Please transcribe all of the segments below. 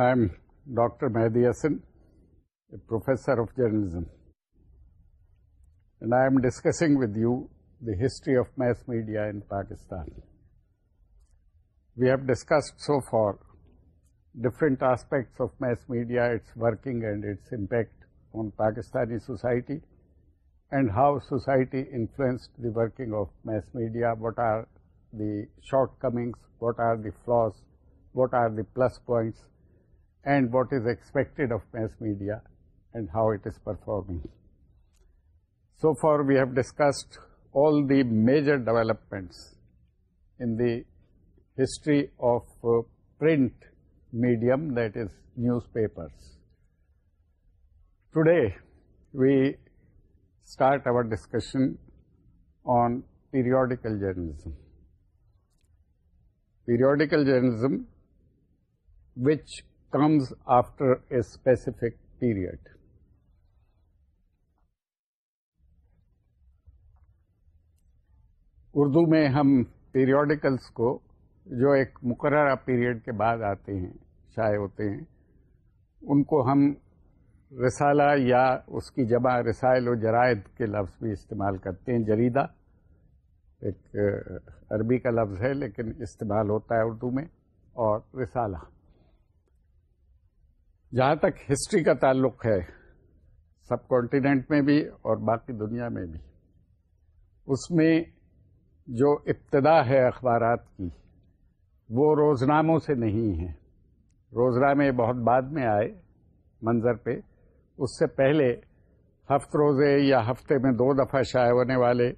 I am Dr. Mehdi Hasan, a professor of journalism, and I am discussing with you the history of mass media in Pakistan. We have discussed so far different aspects of mass media, its working and its impact on Pakistani society, and how society influenced the working of mass media, what are the shortcomings, what are the flaws, what are the plus points, and what is expected of mass media and how it is performing. So far we have discussed all the major developments in the history of uh, print medium, that is newspapers. Today we start our discussion on periodical journalism. Periodical journalism, which comes after a specific period Urdu میں ہم periodicals کو جو ایک مقررہ period کے بعد آتے ہیں شائع ہوتے ہیں ان کو ہم رسالہ یا اس کی جمع رسائل و جرائد کے لفظ بھی استعمال کرتے ہیں جریدہ ایک عربی کا لفظ ہے لیکن استعمال ہوتا ہے اردو میں اور رسالہ جہاں تک ہسٹری کا تعلق ہے سب کانٹیننٹ میں بھی اور باقی دنیا میں بھی اس میں جو ابتدا ہے اخبارات کی وہ روزناموں سے نہیں ہے روزنامے بہت بعد میں آئے منظر پہ اس سے پہلے ہفت روزے یا ہفتے میں دو دفعہ شائع ہونے والے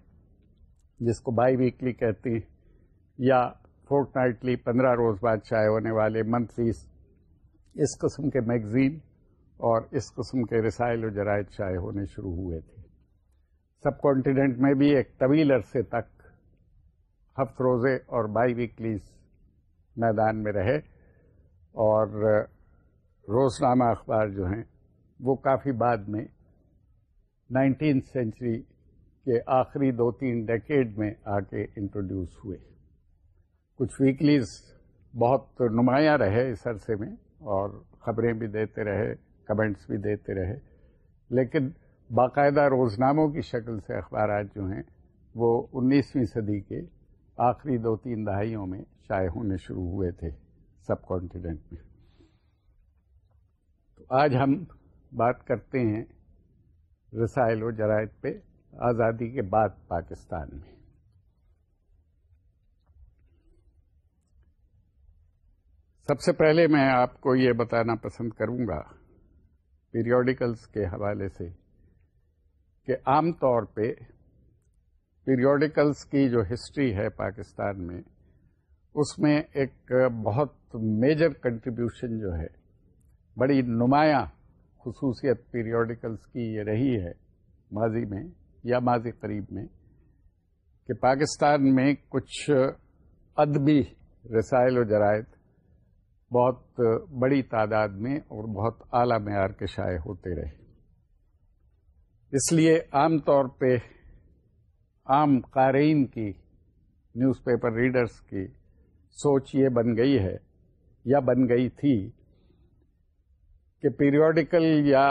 جس کو بائی ویکلی کہتی یا فورٹ نائٹلی پندرہ روز بعد شائع ہونے والے منتھلی اس قسم کے میگزین اور اس قسم کے رسائل و جرائد شائع ہونے شروع ہوئے تھے سب کانٹیننٹ میں بھی ایک طویل عرصے تک ہفت روزے اور بائی ویکلیز میدان میں رہے اور روزنامہ اخبار جو ہیں وہ کافی بعد میں نائنٹین سینچری کے آخری دو تین ڈیکیڈ میں آ کے انٹروڈیوس ہوئے کچھ ویکلیز بہت نمایاں رہے اس عرصے میں اور خبریں بھی دیتے رہے کمنٹس بھی دیتے رہے لیکن باقاعدہ روزناموں کی شکل سے اخبارات جو ہیں وہ انیسویں صدی کے آخری دو تین دہائیوں میں شائع ہونے شروع ہوئے تھے سب کانٹیننٹ میں تو آج ہم بات کرتے ہیں رسائل و جرائد پہ آزادی کے بعد پاکستان میں سب سے پہلے میں آپ کو یہ بتانا پسند کروں گا پیریوڈیکلس کے حوالے سے کہ عام طور پہ پیریوڈیکلس کی جو ہسٹری ہے پاکستان میں اس میں ایک بہت میجر کنٹریبیوشن جو ہے بڑی نمایاں خصوصیت پیریوڈیکلس کی یہ رہی ہے ماضی میں یا ماضی قریب میں کہ پاکستان میں کچھ ادبی رسائل و جرائد بہت بڑی تعداد میں اور بہت اعلیٰ معیار کے شائع ہوتے رہے اس لیے عام طور پہ عام قارئین کی نیوز پیپر ریڈرز کی سوچ یہ بن گئی ہے یا بن گئی تھی کہ پیریوڈیکل یا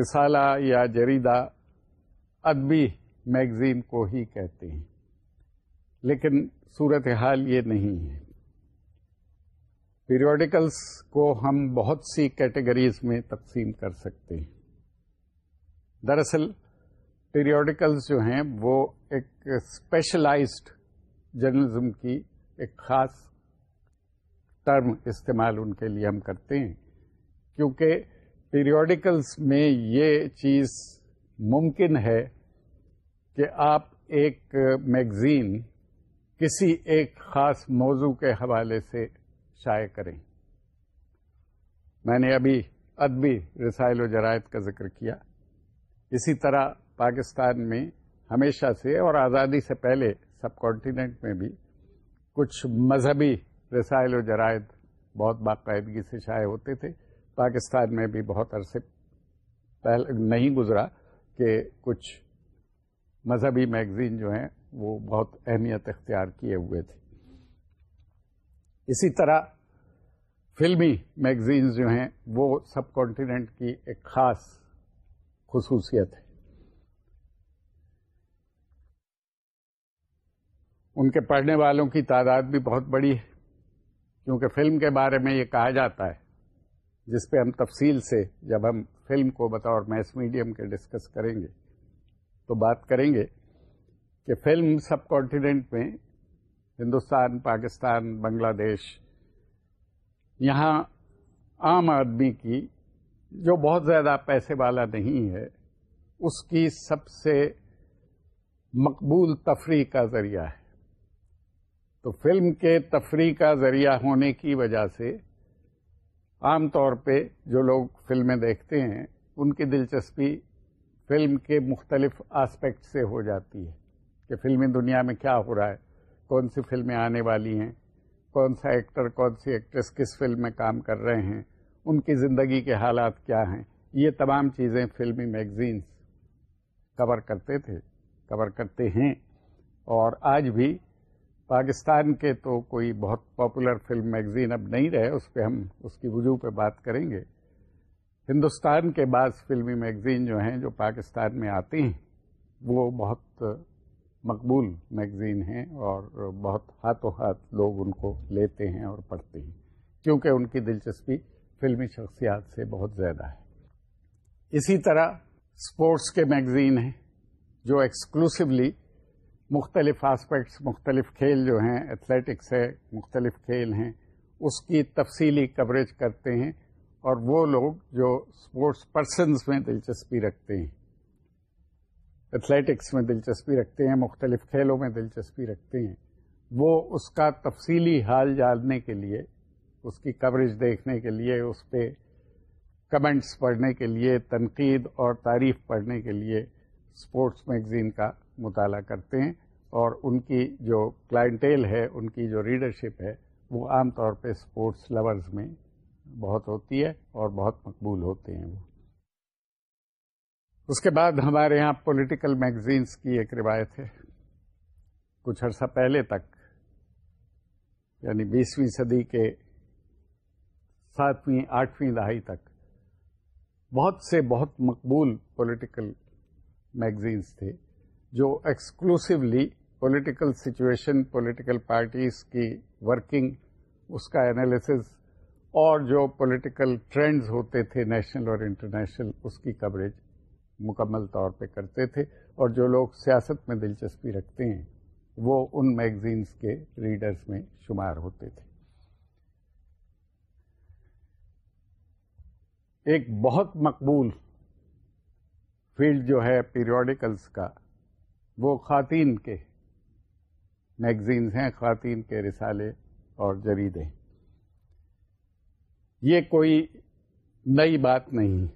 رسالہ یا جریدہ ادبی میگزین کو ہی کہتے ہیں لیکن صورت حال یہ نہیں ہے پیریوڈیکلس کو ہم بہت سی کیٹیگریز میں تقسیم کر سکتے ہیں دراصل پیریوڈیکلس جو ہیں وہ ایک اسپیشلائزڈ جرنلزم کی ایک خاص ٹرم استعمال ان کے لیے ہم کرتے ہیں کیونکہ پیریوڈیکلس میں یہ چیز ممکن ہے کہ آپ ایک میگزین کسی ایک خاص موضوع کے حوالے سے شائع کریں میں نے ابھی ادبی رسائل و جرائد کا ذکر کیا اسی طرح پاکستان میں ہمیشہ سے اور آزادی سے پہلے سب کانٹیننٹ میں بھی کچھ مذہبی رسائل و جرائد بہت باقاعدگی سے شائع ہوتے تھے پاکستان میں بھی بہت عرصے پہلے نہیں گزرا کہ کچھ مذہبی میگزین جو ہیں وہ بہت اہمیت اختیار کیے ہوئے تھے اسی طرح فلمی میگزینز جو ہیں وہ سب کانٹیننٹ کی ایک خاص خصوصیت ہے ان کے پڑھنے والوں کی تعداد بھی بہت بڑی ہے کیونکہ فلم کے بارے میں یہ کہا جاتا ہے جس پہ ہم تفصیل سے جب ہم فلم کو بطور میس میڈیم کے ڈسکس کریں گے تو بات کریں گے کہ فلم سب کانٹیننٹ میں ہندوستان پاکستان بنگلہ دیش یہاں عام آدمی کی جو بہت زیادہ پیسے والا نہیں ہے اس کی سب سے مقبول تفریح کا ذریعہ ہے تو فلم کے تفریح کا ذریعہ ہونے کی وجہ سے عام طور پہ جو لوگ فلمیں دیکھتے ہیں ان کی دلچسپی فلم کے مختلف آسپیکٹ سے ہو جاتی ہے کہ فلمی دنیا میں کیا ہو رہا ہے کون سی فلمیں آنے والی ہیں کون سا ایکٹر کون سی ایکٹریس کس فلم میں کام کر رہے ہیں ان کی زندگی کے حالات کیا ہیں یہ تمام چیزیں فلمی میگزینس کور کرتے تھے کور کرتے ہیں اور آج بھی پاکستان کے تو کوئی بہت پاپولر فلم میگزین اب نہیں رہے اس پہ ہم اس کی وجوہ پہ بات کریں گے ہندوستان کے بعض فلمی میگزین جو ہیں جو پاکستان میں آتی ہیں وہ بہت مقبول میگزین ہیں اور بہت ہاتھ و ہاتھ لوگ ان کو لیتے ہیں اور پڑھتے ہیں کیونکہ ان کی دلچسپی فلمی شخصیات سے بہت زیادہ ہے اسی طرح اسپورٹس کے میگزین ہیں جو ایکسکلوسولی مختلف آسپیکٹس مختلف کھیل جو ہیں ایتھلیٹکس ہے مختلف کھیل ہیں اس کی تفصیلی کوریج کرتے ہیں اور وہ لوگ جو اسپورٹس پرسنز میں دلچسپی رکھتے ہیں ایتھلیٹکس میں دلچسپی رکھتے ہیں مختلف کھیلوں میں دلچسپی رکھتے ہیں وہ اس کا تفصیلی حال جاننے کے لیے اس کی کوریج دیکھنے کے لیے اس پہ کمنٹس پڑھنے کے لیے تنقید اور تعریف پڑھنے کے لیے اسپورٹس میگزین کا مطالعہ کرتے ہیں اور ان کی جو کلائنٹیل ہے ان کی جو ریڈرشپ ہے وہ عام طور پہ اسپورٹس لورز میں بہت ہوتی ہے اور بہت مقبول ہوتے ہیں وہ اس کے بعد ہمارے یہاں پولیٹیکل میگزینس کی ایک روایت ہے کچھ عرصہ پہلے تک یعنی بیسویں صدی کے ساتویں آٹھویں دہائی تک بہت سے بہت مقبول پولیٹیکل میگزینس تھے جو exclusively political situation political parties کی ورکنگ اس کا انالیسز اور جو پولیٹیکل ٹرینڈز ہوتے تھے نیشنل اور انٹرنیشنل اس کی کوریج مکمل طور پہ کرتے تھے اور جو لوگ سیاست میں دلچسپی رکھتے ہیں وہ ان میگزینس کے ریڈرز میں شمار ہوتے تھے ایک بہت مقبول فیلڈ جو ہے پیریوڈیکلس کا وہ خواتین کے میگزینز ہیں خواتین کے رسالے اور جریدیں یہ کوئی نئی بات نہیں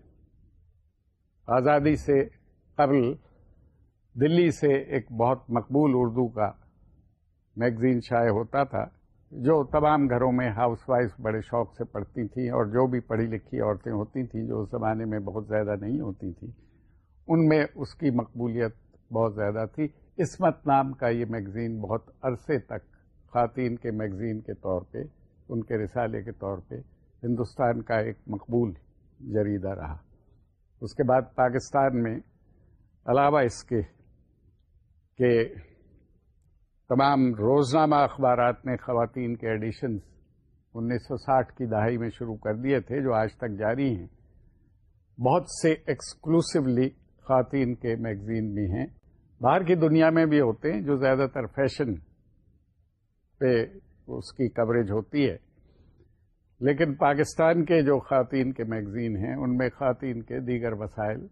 آزادی سے قبل دلی سے ایک بہت مقبول اردو کا میگزین شائع ہوتا تھا جو تمام گھروں میں ہاؤس وائف بڑے شوق سے پڑھتی تھیں اور جو بھی پڑھی لکھی عورتیں ہوتی تھیں جو اس زمانے میں بہت زیادہ نہیں ہوتی تھیں ان میں اس کی مقبولیت بہت زیادہ تھی عصمت نام کا یہ میگزین بہت عرصے تک خواتین کے میگزین کے طور پہ ان کے رسالے کے طور پہ ہندوستان کا ایک مقبول جریدہ رہا اس کے بعد پاکستان میں علاوہ اس کے کہ تمام روزنامہ اخبارات نے خواتین کے ایڈیشنز انیس سو ساٹھ کی دہائی میں شروع کر دیے تھے جو آج تک جاری ہیں بہت سے ایکسکلوسولی خواتین کے میگزین بھی ہیں باہر کی دنیا میں بھی ہوتے ہیں جو زیادہ تر فیشن پہ اس کی کوریج ہوتی ہے لیکن پاکستان کے جو خواتین کے میگزین ہیں ان میں خواتین کے دیگر وسائل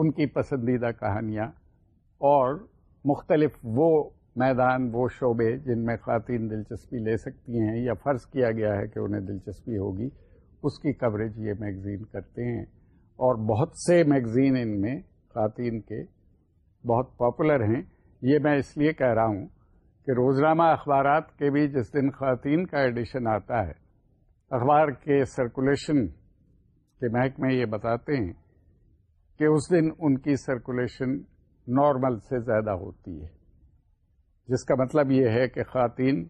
ان کی پسندیدہ کہانیاں اور مختلف وہ میدان وہ شعبے جن میں خواتین دلچسپی لے سکتی ہیں یا فرض کیا گیا ہے کہ انہیں دلچسپی ہوگی اس کی کوریج یہ میگزین کرتے ہیں اور بہت سے میگزین ان میں خواتین کے بہت پاپولر ہیں یہ میں اس لیے کہہ رہا ہوں کہ روزنامہ اخبارات کے بھی جس دن خواتین کا ایڈیشن آتا ہے اخبار کے سرکولیشن کے محکمے یہ بتاتے ہیں کہ اس دن ان کی سرکولیشن نارمل سے زیادہ ہوتی ہے جس کا مطلب یہ ہے کہ خواتین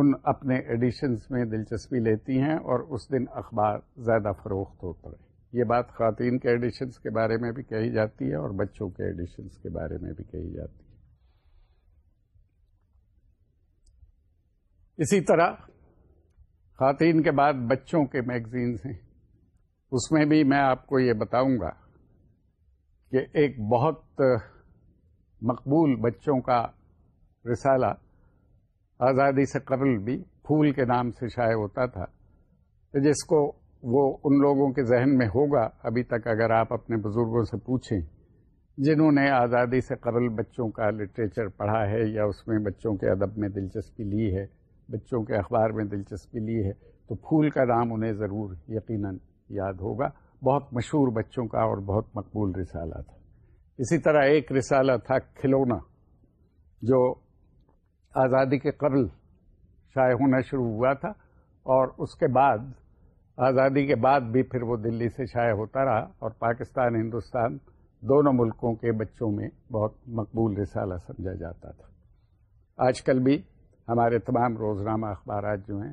ان اپنے ایڈیشنز میں دلچسپی لیتی ہیں اور اس دن اخبار زیادہ فروخت ہوتا ہے یہ بات خواتین کے ایڈیشنز کے بارے میں بھی کہی جاتی ہے اور بچوں کے ایڈیشنز کے بارے میں بھی کہی جاتی ہے اسی طرح خواتین کے بعد بچوں کے میگزینز ہیں اس میں بھی میں آپ کو یہ بتاؤں گا کہ ایک بہت مقبول بچوں کا رسالہ آزادی سے قبل بھی پھول کے نام سے شائع ہوتا تھا جس کو وہ ان لوگوں کے ذہن میں ہوگا ابھی تک اگر آپ اپنے بزرگوں سے پوچھیں جنہوں نے آزادی سے قبل بچوں کا لٹریچر پڑھا ہے یا اس میں بچوں کے ادب میں دلچسپی لی ہے بچوں کے اخبار میں دلچسپی لی ہے تو پھول کا نام انہیں ضرور یقیناً یاد ہوگا بہت مشہور بچوں کا اور بہت مقبول رسالہ تھا اسی طرح ایک رسالہ تھا کھلونا جو آزادی کے قبل شائع ہونا شروع ہوا تھا اور اس کے بعد آزادی کے بعد بھی پھر وہ دلی سے شائع ہوتا رہا اور پاکستان ہندوستان دونوں ملکوں کے بچوں میں بہت مقبول رسالہ سمجھا جاتا تھا آج کل بھی ہمارے تمام روزنامہ اخبارات جو ہیں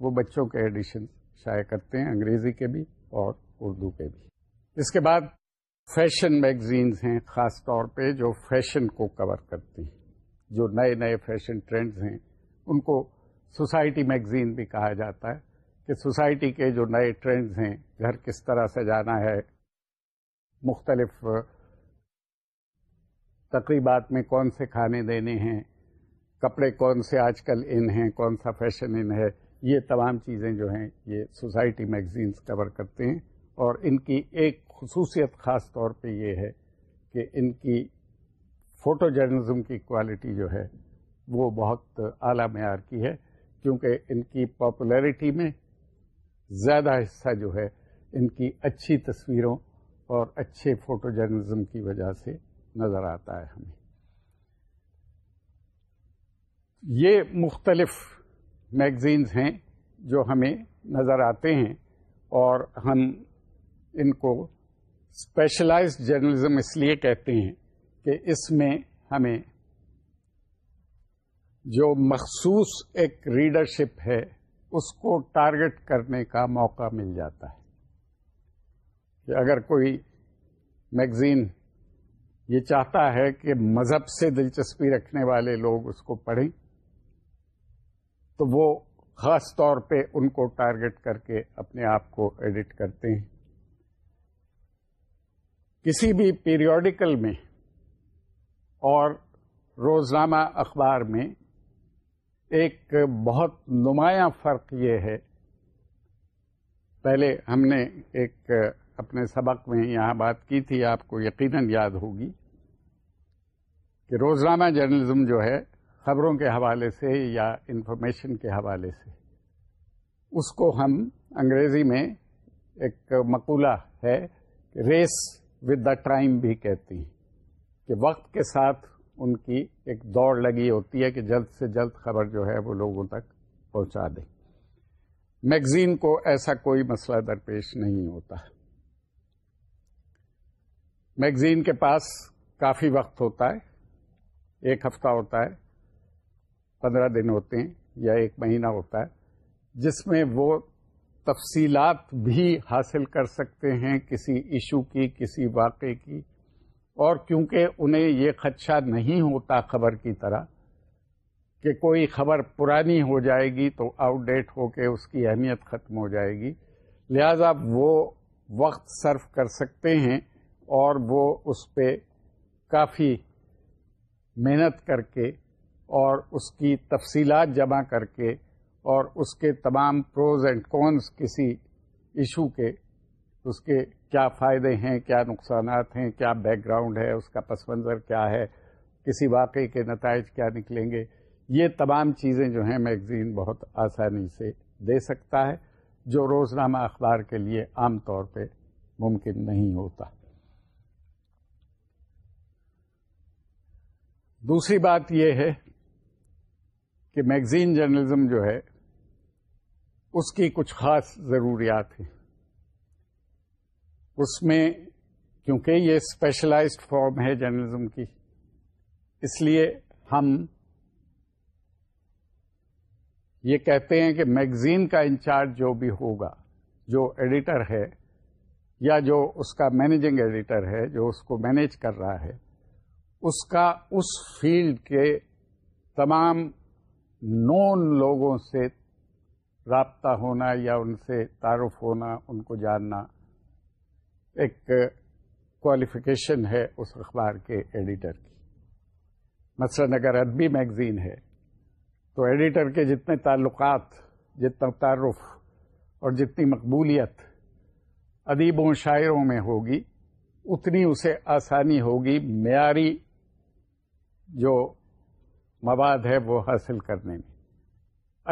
وہ بچوں کے ایڈیشن شائع کرتے ہیں انگریزی کے بھی اور اردو کے بھی اس کے بعد فیشن میگزینز ہیں خاص طور پہ جو فیشن کو کور کرتی ہیں جو نئے نئے فیشن ٹرینڈز ہیں ان کو سوسائٹی میگزین بھی کہا جاتا ہے کہ سوسائٹی کے جو نئے ٹرینڈز ہیں گھر کس طرح سے جانا ہے مختلف تقریبات میں کون سے کھانے دینے ہیں کپڑے کون سے آج کل ان ہیں کون سا فیشن ان ہے یہ تمام چیزیں جو ہیں یہ سوسائٹی میگزینس کور کرتے ہیں اور ان کی ایک خصوصیت خاص طور پہ یہ ہے کہ ان کی فوٹو جرنلزم کی کوالٹی جو ہے وہ بہت اعلیٰ معیار کی ہے کیونکہ ان کی پاپولیرٹی میں زیادہ حصہ جو ہے ان کی اچھی تصویروں اور اچھے فوٹو جرنلزم کی وجہ سے نظر آتا ہے ہمیں یہ مختلف میگزینز ہیں جو ہمیں نظر آتے ہیں اور ہم ان کو اسپیشلائز جرنلزم اس لیے کہتے ہیں کہ اس میں ہمیں جو مخصوص ایک ریڈرشپ ہے اس کو ٹارگٹ کرنے کا موقع مل جاتا ہے کہ اگر کوئی میگزین یہ چاہتا ہے کہ مذہب سے دلچسپی رکھنے والے لوگ اس کو پڑھیں تو وہ خاص طور پہ ان کو ٹارگٹ کر کے اپنے آپ کو ایڈٹ کرتے ہیں کسی بھی پیریوڈیکل میں اور روزانہ اخبار میں ایک بہت نمایاں فرق یہ ہے پہلے ہم نے ایک اپنے سبق میں یہاں بات کی تھی آپ کو یقیناً یاد ہوگی کہ روزانہ جرنلزم جو ہے خبروں کے حوالے سے یا انفارمیشن کے حوالے سے اس کو ہم انگریزی میں ایک مقولہ ہے ریس ود دا ٹائم بھی کہتی ہیں کہ وقت کے ساتھ ان کی ایک دوڑ لگی ہوتی ہے کہ جلد سے جلد خبر جو ہے وہ لوگوں تک پہنچا دیں میگزین کو ایسا کوئی مسئلہ درپیش نہیں ہوتا میگزین کے پاس کافی وقت ہوتا ہے ایک ہفتہ ہوتا ہے پندرہ دن ہوتے ہیں یا ایک مہینہ ہوتا ہے جس میں وہ تفصیلات بھی حاصل کر سکتے ہیں کسی ایشو کی کسی واقعے کی اور کیونکہ انہیں یہ خدشہ نہیں ہوتا خبر کی طرح کہ کوئی خبر پرانی ہو جائے گی تو آؤٹ ڈیٹ ہو کے اس کی اہمیت ختم ہو جائے گی لہذا وہ وقت صرف کر سکتے ہیں اور وہ اس پہ کافی محنت کر کے اور اس کی تفصیلات جمع کر کے اور اس کے تمام پروز اینڈ کونس کسی ایشو کے اس کے کیا فائدے ہیں کیا نقصانات ہیں کیا بیک گراؤنڈ ہے اس کا پس منظر کیا ہے کسی واقعے کے نتائج کیا نکلیں گے یہ تمام چیزیں جو ہیں میگزین بہت آسانی سے دے سکتا ہے جو روزنامہ اخبار کے لیے عام طور پہ ممکن نہیں ہوتا دوسری بات یہ ہے کہ میگزین جرنلزم جو ہے اس کی کچھ خاص ضروریات ہیں اس میں کیونکہ یہ اسپیشلائزڈ فارم ہے جرنلزم کی اس لیے ہم یہ کہتے ہیں کہ میگزین کا انچارج جو بھی ہوگا جو ایڈیٹر ہے یا جو اس کا مینیجنگ ایڈیٹر ہے جو اس کو مینیج کر رہا ہے اس کا اس فیلڈ کے تمام نون لوگوں سے رابطہ ہونا یا ان سے تعارف ہونا ان کو جاننا ایک کوالیفکیشن ہے اس اخبار کے ایڈیٹر کی مثلاً اگر ادبی میگزین ہے تو ایڈیٹر کے جتنے تعلقات جتنا تعارف اور جتنی مقبولیت ادیبوں شاعروں میں ہوگی اتنی اسے آسانی ہوگی معیاری جو مواد ہے وہ حاصل کرنے میں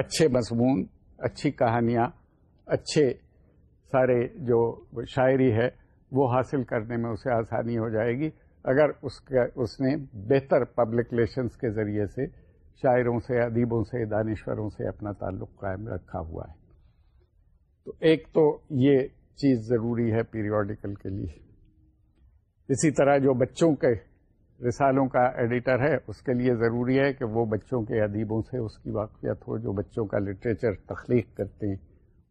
اچھے مضمون اچھی کہانیاں اچھے سارے جو شاعری ہے وہ حاصل کرنے میں اسے آسانی ہو جائے گی اگر اس کے اس نے بہتر پبلک ریلیشنس کے ذریعے سے شاعروں سے ادیبوں سے دانشوروں سے اپنا تعلق قائم رکھا ہوا ہے تو ایک تو یہ چیز ضروری ہے پیریوڈیکل کے لیے اسی طرح جو بچوں کے رسالوں کا ایڈیٹر ہے اس کے لیے ضروری ہے کہ وہ بچوں کے ادیبوں سے اس کی واقفیت ہو جو بچوں کا لٹریچر تخلیق کرتے ہیں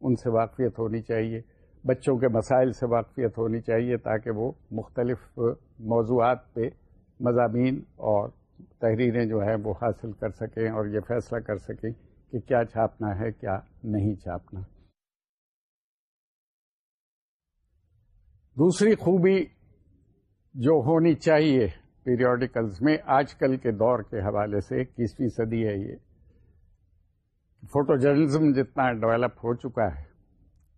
ان سے واقفیت ہونی چاہیے بچوں کے مسائل سے واقفیت ہونی چاہیے تاکہ وہ مختلف موضوعات پہ مضامین اور تحریریں جو ہیں وہ حاصل کر سکیں اور یہ فیصلہ کر سکیں کہ کیا چھاپنا ہے کیا نہیں چھاپنا دوسری خوبی جو ہونی چاہیے پیریوڈیکلز میں آج کل کے دور کے حوالے سے اکیسویں صدی ہے یہ فوٹو جرنلزم جتنا ڈیولپ ہو چکا ہے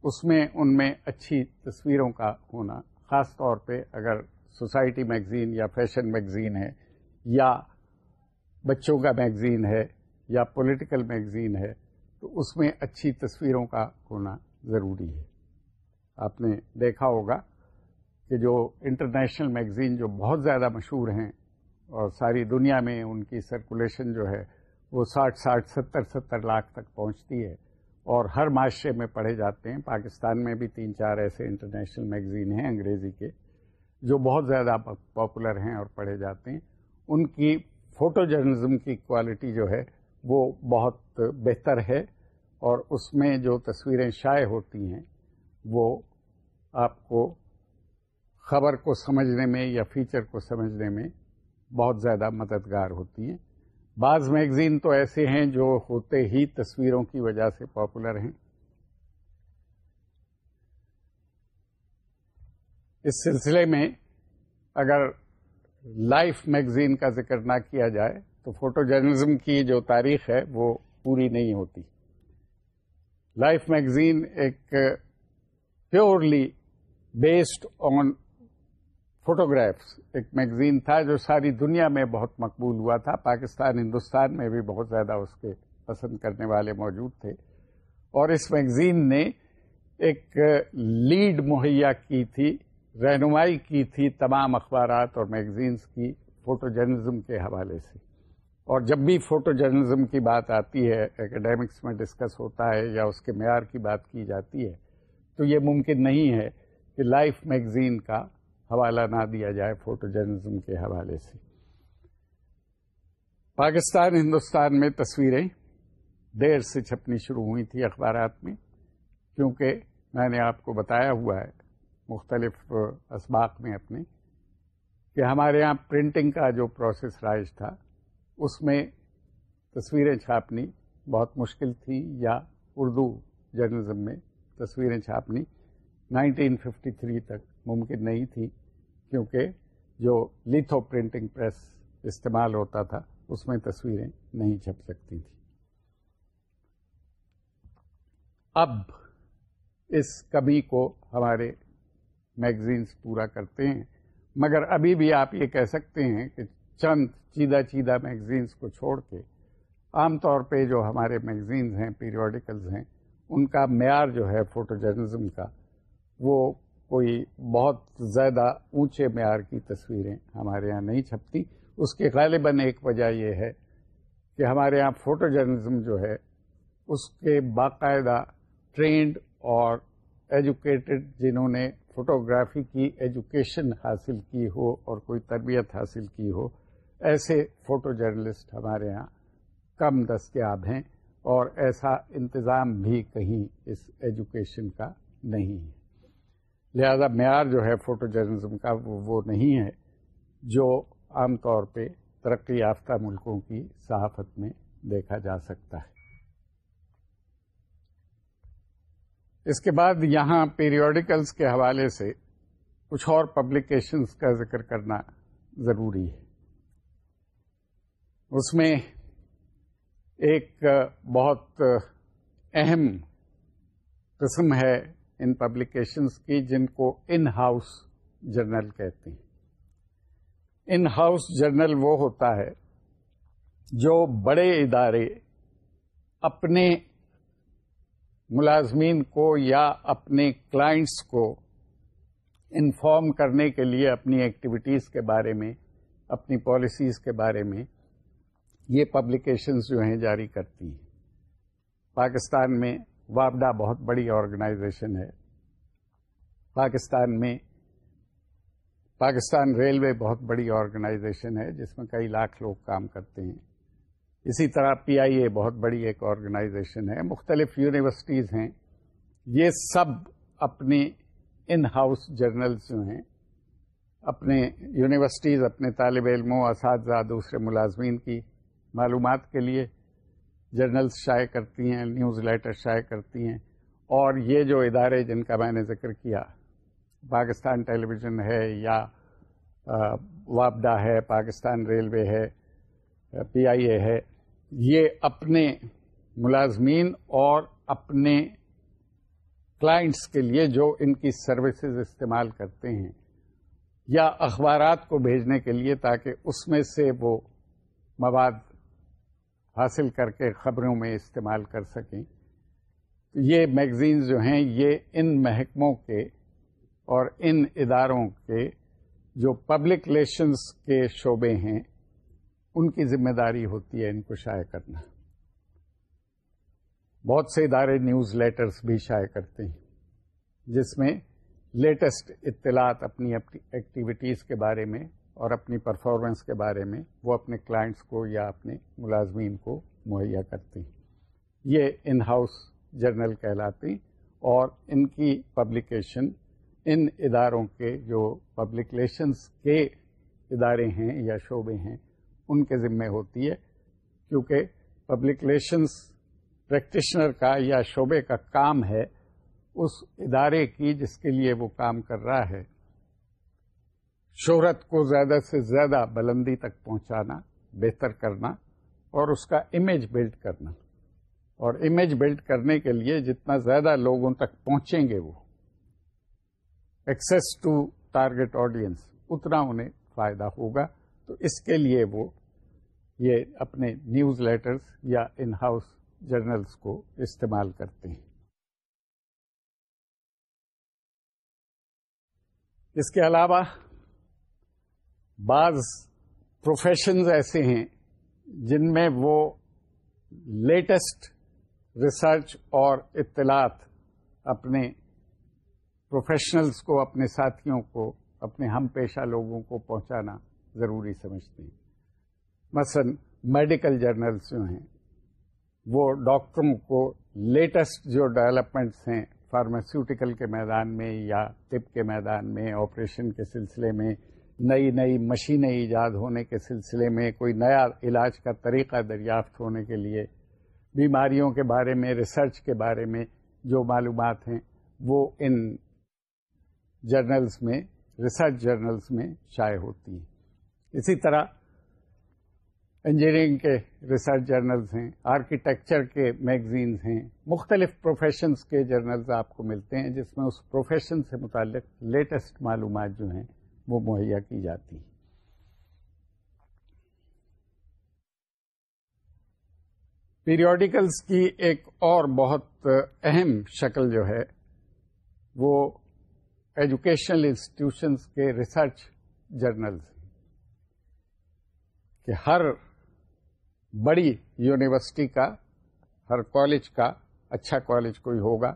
اس میں ان میں اچھی تصویروں کا ہونا خاص طور پہ اگر سوسائٹی میگزین یا فیشن میگزین ہے یا بچوں کا میگزین ہے یا پولیٹیکل میگزین ہے تو اس میں اچھی تصویروں کا ہونا ضروری ہے آپ نے دیکھا ہوگا کہ جو انٹرنیشنل میگزین جو بہت زیادہ مشہور ہیں اور ساری دنیا میں ان کی سرکولیشن جو ہے وہ ساٹھ ساٹھ ستر ستر لاکھ تک پہنچتی ہے اور ہر معاشرے میں پڑھے جاتے ہیں پاکستان میں بھی تین چار ایسے انٹرنیشنل میگزین ہیں انگریزی کے جو بہت زیادہ پاپولر ہیں اور پڑھے جاتے ہیں ان کی فوٹو جرنلزم کی کوالٹی جو ہے وہ بہت بہتر ہے اور اس میں جو تصویریں شائع ہوتی ہیں وہ آپ کو خبر کو سمجھنے میں یا فیچر کو سمجھنے میں بہت زیادہ مددگار ہوتی ہیں بعض میگزین تو ایسے ہیں جو ہوتے ہی تصویروں کی وجہ سے پاپولر ہیں اس سلسلے میں اگر لائف میگزین کا ذکر نہ کیا جائے تو فوٹو جرنلزم کی جو تاریخ ہے وہ پوری نہیں ہوتی لائف میگزین ایک پیورلی بیسڈ آن فوٹوگرافس ایک میگزین تھا جو ساری دنیا میں بہت مقبول ہوا تھا پاکستان ہندوستان میں بھی بہت زیادہ اس کے پسند کرنے والے موجود تھے اور اس میگزین نے ایک لیڈ مہیا کی تھی رہنمائی کی تھی تمام اخبارات اور میگزینس کی فوٹو جرنلزم کے حوالے سے اور جب بھی فوٹو جرنلزم کی بات آتی ہے اکیڈیمکس میں ڈسکس ہوتا ہے یا اس کے معیار کی بات کی جاتی ہے تو یہ ممکن نہیں ہے کہ لائف میگزین کا حوالہ نہ دیا جائے فوٹو جرنلزم کے حوالے سے پاکستان ہندوستان میں تصویریں دیر سے چھپنی شروع ہوئی تھی اخبارات میں کیونکہ میں نے آپ کو بتایا ہوا ہے مختلف اسباق میں اپنے کہ ہمارے یہاں پرنٹنگ کا جو پروسیس رائج تھا اس میں تصویریں چھاپنی بہت مشکل تھی یا اردو جرنلزم میں تصویریں چھاپنی 1953 تک ممکن نہیں تھیں کیونکہ جو لیتھو پرنٹنگ پریس استعمال ہوتا تھا اس میں تصویریں نہیں چھپ سکتی تھیں اب اس کمی کو ہمارے میگزینس پورا کرتے ہیں مگر ابھی بھی آپ یہ کہہ سکتے ہیں کہ چند چیدہ چیدہ میگزینس کو چھوڑ کے عام طور پہ جو ہمارے میگزینس ہیں پیریوڈیکلز ہیں ان کا معیار جو ہے فوٹو جرنلزم کا وہ کوئی بہت زیادہ اونچے معیار کی تصویریں ہمارے یہاں نہیں چھپتی اس کی غالباً ایک وجہ یہ ہے کہ ہمارے یہاں فوٹو جرنلزم جو ہے اس کے باقاعدہ ٹرینڈ اور ایجوکیٹڈ جنہوں نے فوٹوگرافی کی ایجوکیشن حاصل کی ہو اور کوئی تربیت حاصل کی ہو ایسے فوٹو جرنلسٹ ہمارے یہاں کم دستیاب ہیں اور ایسا انتظام بھی کہیں اس ایجوکیشن کا نہیں ہے لہذا معیار جو ہے فوٹو جرنلزم کا وہ نہیں ہے جو عام طور پہ ترقی یافتہ ملکوں کی صحافت میں دیکھا جا سکتا ہے اس کے بعد یہاں پیریوڈیکلس کے حوالے سے کچھ اور پبلیکیشنس کا ذکر کرنا ضروری ہے اس میں ایک بہت اہم قسم ہے ان پبلیکیشنس کی جن کو ان ہاؤس جرنل کہتے ہیں ان ہاؤس جرنل وہ ہوتا ہے جو بڑے ادارے اپنے ملازمین کو یا اپنے کلائنٹس کو انفارم کرنے کے لیے اپنی ایکٹیویٹیز کے بارے میں اپنی پالیسیز کے بارے میں یہ پبلیکیشنز جو ہیں جاری کرتی ہیں پاکستان میں وابڈا بہت بڑی آرگنائزیشن ہے پاکستان میں پاکستان ریلوے بہت بڑی آرگنائزیشن ہے جس میں کئی لاکھ لوگ کام کرتے ہیں اسی طرح پی آئی اے بہت بڑی ایک آرگنائزیشن ہے مختلف یونیورسٹیز ہیں یہ سب اپنے ان ہاؤس جرنلز جو ہیں اپنے یونیورسٹیز اپنے طالب علموں اساتذہ دوسرے ملازمین کی معلومات کے لیے جرنلس شائع کرتی ہیں نیوز لیٹر شائع کرتی ہیں اور یہ جو ادارے جن کا میں نے ذکر کیا پاکستان ٹیلی ویژن ہے یا وابڈا ہے پاکستان ریلوے ہے پی آئی اے ہے یہ اپنے ملازمین اور اپنے کلائنٹس کے لیے جو ان کی سروسز استعمال کرتے ہیں یا اخبارات کو بھیجنے کے لیے تاکہ اس میں سے وہ مواد حاصل کر کے خبروں میں استعمال کر سکیں تو یہ میگزینز جو ہیں یہ ان محکموں کے اور ان اداروں کے جو پبلک ریلیشنس کے شعبے ہیں ان کی ذمہ داری ہوتی ہے ان کو شائع کرنا بہت سے ادارے نیوز لیٹرز بھی شائع کرتے ہیں جس میں لیٹسٹ اطلاعات اپنی اپنی ایکٹیویٹیز کے بارے میں اور اپنی پرفارمنس کے بارے میں وہ اپنے کلائنٹس کو یا اپنے ملازمین کو مہیا کرتی یہ ان ہاؤس جرنل کہلاتی اور ان کی پبلیکیشن ان اداروں کے جو پبلک کے ادارے ہیں یا شعبے ہیں ان کے ذمے ہوتی ہے کیونکہ پبلک پریکٹیشنر کا یا شعبے کا کام ہے اس ادارے کی جس کے لیے وہ کام کر رہا ہے شہرت کو زیادہ سے زیادہ بلندی تک پہنچانا بہتر کرنا اور اس کا امیج بلڈ کرنا اور امیج بلڈ کرنے کے لیے جتنا زیادہ لوگوں تک پہنچیں گے وہ ایکسس ٹو ٹارگیٹ آڈینس اتنا انہیں فائدہ ہوگا تو اس کے لیے وہ یہ اپنے نیوز لیٹرز یا ان ہاؤس جرنلز کو استعمال کرتے ہیں اس کے علاوہ بعض پروفیشنز ایسے ہیں جن میں وہ لیٹسٹ ریسرچ اور اطلاعات اپنے پروفیشنلز کو اپنے ساتھیوں کو اپنے ہم پیشہ لوگوں کو پہنچانا ضروری سمجھتے ہیں مثلا میڈیکل جرنلس جو ہیں وہ ڈاکٹروں کو لیٹسٹ جو ڈیولپمنٹس ہیں فارماسیوٹیکل کے میدان میں یا ٹپ کے میدان میں آپریشن کے سلسلے میں نئی نئی مشینیں ایجاد ہونے کے سلسلے میں کوئی نیا علاج کا طریقہ دریافت ہونے کے لیے بیماریوں کے بارے میں ریسرچ کے بارے میں جو معلومات ہیں وہ ان جرنلز میں ریسرچ جرنلز میں شائع ہوتی ہیں اسی طرح انجینئرنگ کے ریسرچ جرنلز ہیں آرکیٹیکچر کے میگزینز ہیں مختلف پروفیشنز کے جرنلز آپ کو ملتے ہیں جس میں اس پروفیشن سے متعلق لیٹسٹ معلومات جو ہیں وہ مہیا کی جاتی پیریوڈیکلس کی ایک اور بہت اہم شکل جو ہے وہ ایجوکیشنل انسٹیٹیوشنس کے ریسرچ جرنلز کہ ہر بڑی یونیورسٹی کا ہر کالج کا اچھا کالج کوئی ہوگا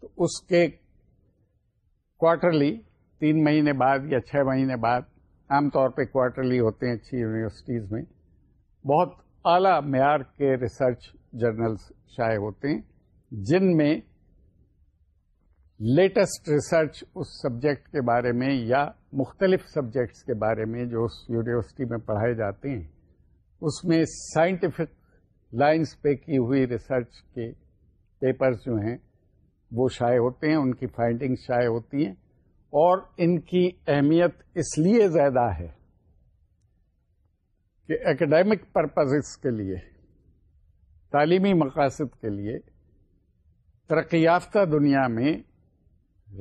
تو اس کے کوارٹرلی تین مہینے بعد یا چھ مہینے بعد عام طور پہ کوارٹرلی ہوتے ہیں اچھی یونیورسٹیز میں بہت اعلیٰ معیار کے ریسرچ جرنلز شائع ہوتے ہیں جن میں لیٹسٹ ریسرچ اس سبجیکٹ کے بارے میں یا مختلف سبجیکٹس کے بارے میں جو اس یونیورسٹی میں پڑھائے جاتے ہیں اس میں سائنٹیفک لائنس پہ کی ہوئی ریسرچ کے پیپرز جو ہیں وہ شائع ہوتے ہیں ان کی فائنڈنگ شائع ہوتی ہیں اور ان کی اہمیت اس لیے زیادہ ہے کہ ایکڈیمک پرپزز کے لیے تعلیمی مقاصد کے لیے ترقی یافتہ دنیا میں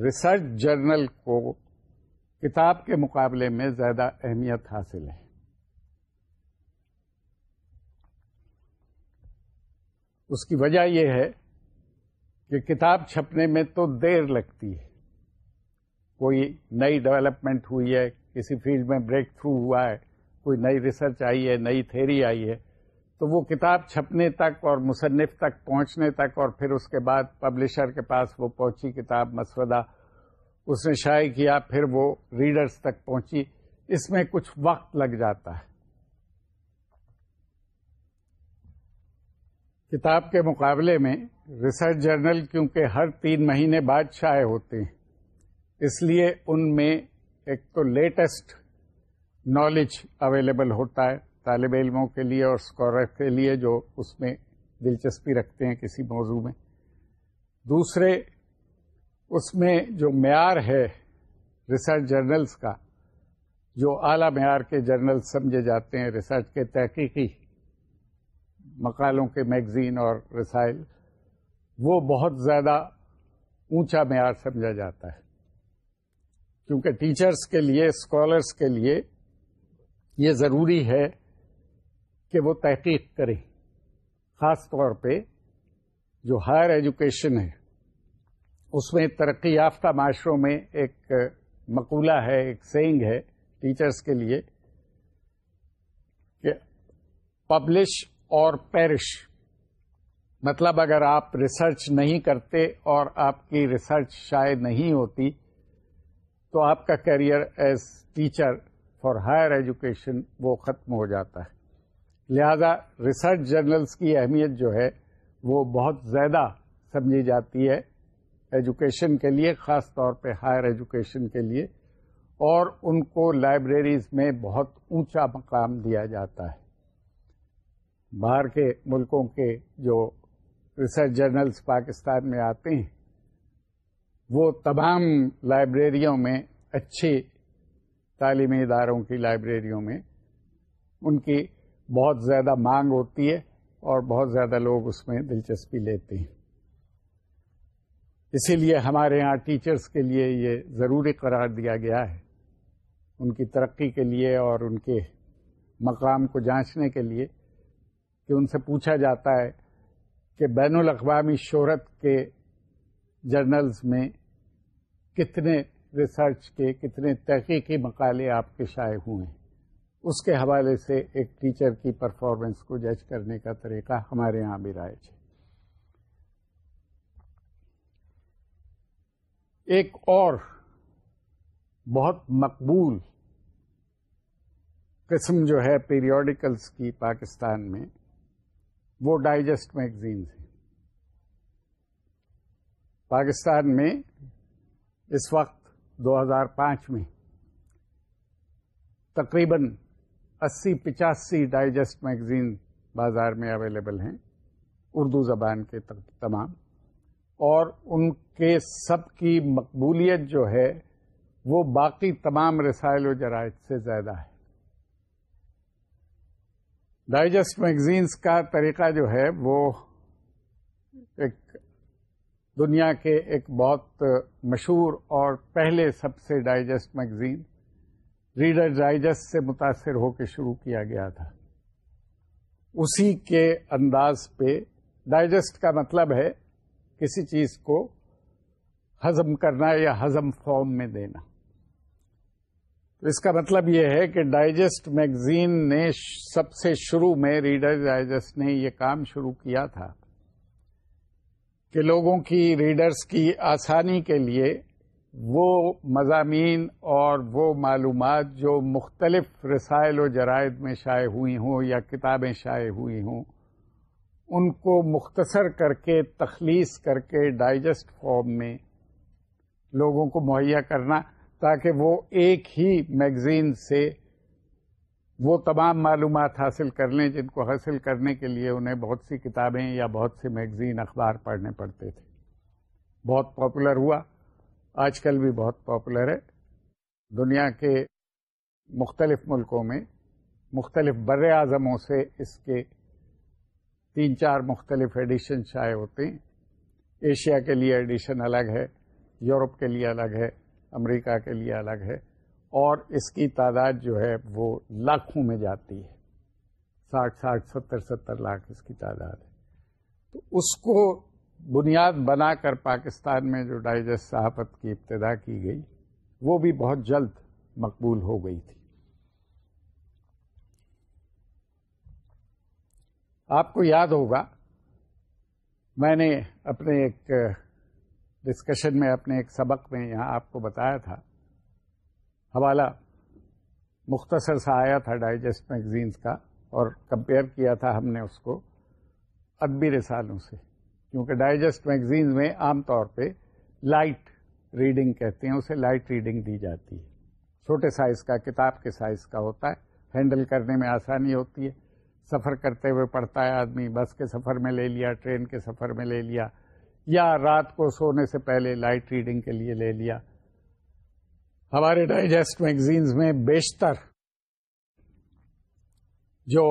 ریسرچ جرنل کو کتاب کے مقابلے میں زیادہ اہمیت حاصل ہے اس کی وجہ یہ ہے کہ کتاب چھپنے میں تو دیر لگتی ہے کوئی نئی ڈیولپمنٹ ہوئی ہے کسی فیلڈ میں بریک تھرو ہوا ہے کوئی نئی ریسرچ آئی ہے نئی تھیری آئی ہے تو وہ کتاب چھپنے تک اور مصنف تک پہنچنے تک اور پھر اس کے بعد پبلشر کے پاس وہ پہنچی کتاب مسودہ اس نے شائع کیا پھر وہ ریڈرز تک پہنچی اس میں کچھ وقت لگ جاتا ہے کتاب کے مقابلے میں ریسرچ جرنل کیونکہ ہر تین مہینے بعد شائع ہوتے ہیں اس لیے ان میں ایک تو لیٹسٹ نالج اویلیبل ہوتا ہے طالب علموں کے لیے اور اسکالر کے لیے جو اس میں دلچسپی رکھتے ہیں کسی موضوع میں دوسرے اس میں جو معیار ہے ریسرچ جرنلز کا جو اعلیٰ معیار کے جرنل سمجھے جاتے ہیں ریسرچ کے تحقیقی مقالوں کے میگزین اور رسائل وہ بہت زیادہ اونچا معیار سمجھا جاتا ہے کیونکہ ٹیچرس کے لیے اسکالرس کے لیے یہ ضروری ہے کہ وہ تحقیق کریں خاص طور پہ جو ہائر ایجوکیشن ہے اس میں ترقی یافتہ معاشروں میں ایک مقولہ ہے ایک سینگ ہے ٹیچرس کے لیے کہ پبلش اور پیرش مطلب اگر آپ ریسرچ نہیں کرتے اور آپ کی ریسرچ شاید نہیں ہوتی تو آپ کا career as teacher for higher education وہ ختم ہو جاتا ہے لہذا ریسرچ جرنلس کی اہمیت جو ہے وہ بہت زیادہ سمجھی جاتی ہے ایجوکیشن کے لیے خاص طور پہ ہائر ایجوکیشن کے لیے اور ان کو لائبریریز میں بہت اونچا مقام دیا جاتا ہے باہر کے ملکوں کے جو ریسرچ جرنلز پاکستان میں آتے ہیں وہ تمام لائبریریوں میں اچھی تعلیمی اداروں کی لائبریریوں میں ان کی بہت زیادہ مانگ ہوتی ہے اور بہت زیادہ لوگ اس میں دلچسپی لیتے ہیں اسی لیے ہمارے ہاں ٹیچرس کے لیے یہ ضروری قرار دیا گیا ہے ان کی ترقی کے لیے اور ان کے مقام کو جانچنے کے لیے کہ ان سے پوچھا جاتا ہے کہ بین الاقوامی شہرت کے جرنلز میں کتنے ریسرچ کے کتنے تحقیقی مقالے آپ کے شائع ہوئے ہیں اس کے حوالے سے ایک ٹیچر کی پرفارمنس کو جج کرنے کا طریقہ ہمارے یہاں بھی رائج ہے ایک اور بہت مقبول قسم جو ہے پیریوڈیکلس کی پاکستان میں وہ ڈائجسٹ میگزینس ہیں پاکستان میں اس وقت دو ہزار پانچ میں تقریباً اسی پچاسی ڈائجسٹ میگزین بازار میں اویلیبل ہیں اردو زبان کے تمام اور ان کے سب کی مقبولیت جو ہے وہ باقی تمام رسائل و جرائد سے زیادہ ہے ڈائجسٹ میگزینس کا طریقہ جو ہے وہ ایک دنیا کے ایک بہت مشہور اور پہلے سب سے ڈائجسٹ میگزین ریڈر ڈائجسٹ سے متاثر ہو کے شروع کیا گیا تھا اسی کے انداز پہ ڈائجسٹ کا مطلب ہے کسی چیز کو ہزم کرنا یا ہزم فارم میں دینا تو اس کا مطلب یہ ہے کہ ڈائجسٹ میگزین نے سب سے شروع میں ریڈر ڈائجسٹ نے یہ کام شروع کیا تھا کہ لوگوں کی ریڈرز کی آسانی کے لیے وہ مضامین اور وہ معلومات جو مختلف رسائل و جرائد میں شائع ہوئی ہوں یا کتابیں شائع ہوئی ہوں ان کو مختصر کر کے تخلیص کر کے ڈائجسٹ فارم میں لوگوں کو مہیا کرنا تاکہ وہ ایک ہی میگزین سے وہ تمام معلومات حاصل کر لیں جن کو حاصل کرنے کے لیے انہیں بہت سی کتابیں یا بہت سے میگزین اخبار پڑھنے پڑتے تھے بہت پاپولر ہوا آج کل بھی بہت پاپولر ہے دنیا کے مختلف ملکوں میں مختلف بر اعظموں سے اس کے تین چار مختلف ایڈیشن شائع ہوتے ہیں ایشیا کے لیے ایڈیشن الگ ہے یورپ کے لیے الگ ہے امریکہ کے لیے الگ ہے اور اس کی تعداد جو ہے وہ لاکھوں میں جاتی ہے ساٹھ ساٹھ ستر ستر لاکھ اس کی تعداد ہے تو اس کو بنیاد بنا کر پاکستان میں جو ڈائجسٹ صحافت کی ابتدا کی گئی وہ بھی بہت جلد مقبول ہو گئی تھی آپ کو یاد ہوگا میں نے اپنے ایک ڈسکشن میں اپنے ایک سبق میں یہاں آپ کو بتایا تھا حوالہ مختصر سا آیا تھا ڈائجسٹ میگزینس کا اور کمپیئر کیا تھا ہم نے اس کو ادبی رسالوں سے کیونکہ ڈائجسٹ میگزینز میں عام طور پہ لائٹ ریڈنگ کہتے ہیں اسے لائٹ ریڈنگ دی جاتی ہے چھوٹے سائز کا کتاب کے سائز کا ہوتا ہے ہینڈل کرنے میں آسانی ہوتی ہے سفر کرتے ہوئے پڑھتا ہے آدمی بس کے سفر میں لے لیا ٹرین کے سفر میں لے لیا یا رات کو سونے سے پہلے لائٹ ریڈنگ کے لیے لے لیا ہمارے ڈائجسٹ میگزینز میں بیشتر جو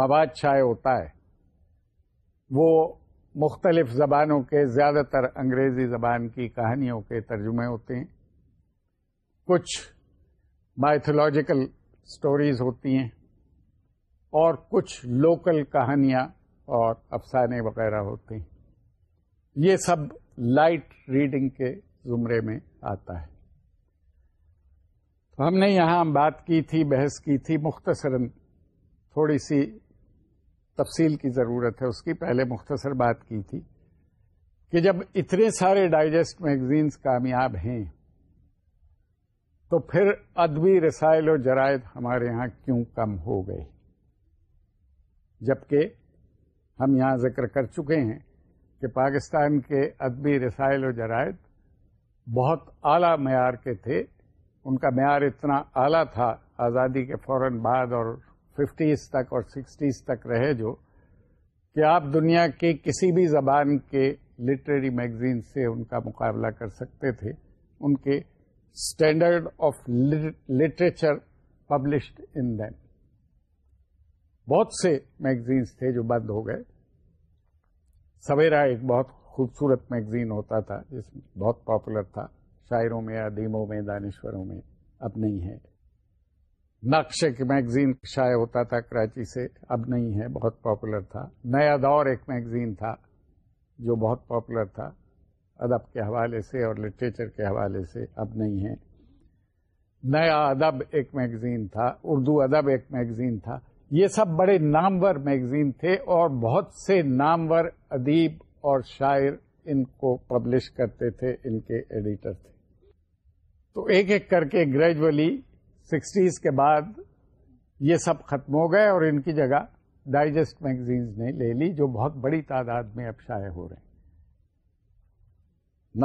مواد شائع ہوتا ہے وہ مختلف زبانوں کے زیادہ تر انگریزی زبان کی کہانیوں کے ترجمے ہوتے ہیں کچھ مائتھولوجیکل سٹوریز ہوتی ہیں اور کچھ لوکل کہانیاں اور افسانے وغیرہ ہوتے ہیں یہ سب لائٹ ریڈنگ کے زمرے میں آتا ہے تو ہم نے یہاں بات کی تھی بحث کی تھی مختصرا تھوڑی سی تفصیل کی ضرورت ہے اس کی پہلے مختصر بات کی تھی کہ جب اتنے سارے ڈائجسٹ میگزینز کامیاب ہیں تو پھر ادبی رسائل و جرائد ہمارے ہاں کیوں کم ہو گئے جبکہ ہم یہاں ذکر کر چکے ہیں کہ پاکستان کے ادبی رسائل و جرائد بہت اعلی معیار کے تھے ان کا معیار اتنا اعلیٰ تھا آزادی کے فوراً بعد اور ففٹیز تک اور سکسٹیز تک رہے جو کہ آپ دنیا کی کسی بھی زبان کے لٹریری میگزین سے ان کا مقابلہ کر سکتے تھے ان کے standard of literature published in then بہت سے میگزینس تھے جو بند ہو گئے سویرا ایک بہت خوبصورت میگزین ہوتا تھا جس میں بہت پاپولر تھا شاعروں میں ادیموں میں دانشوروں میں اب نہیں ہے نقش ایک میگزین شائع ہوتا تھا کراچی سے اب نہیں ہے بہت پاپولر تھا نیا دور ایک میگزین تھا جو بہت پاپولر تھا ادب کے حوالے سے اور لٹریچر کے حوالے سے اب نہیں ہے نیا ادب ایک میگزین تھا اردو ادب ایک میگزین تھا یہ سب بڑے نامور میگزین تھے اور بہت سے نامور ادیب اور شاعر ان کو پبلش کرتے تھے ان کے ایڈیٹر تھے تو ایک ایک کر کے گریجولی سکسٹیز کے بعد یہ سب ختم ہو گئے اور ان کی جگہ ڈائجسٹ میگزینز نے لے لی جو بہت بڑی تعداد میں اب شائع ہو رہے ہیں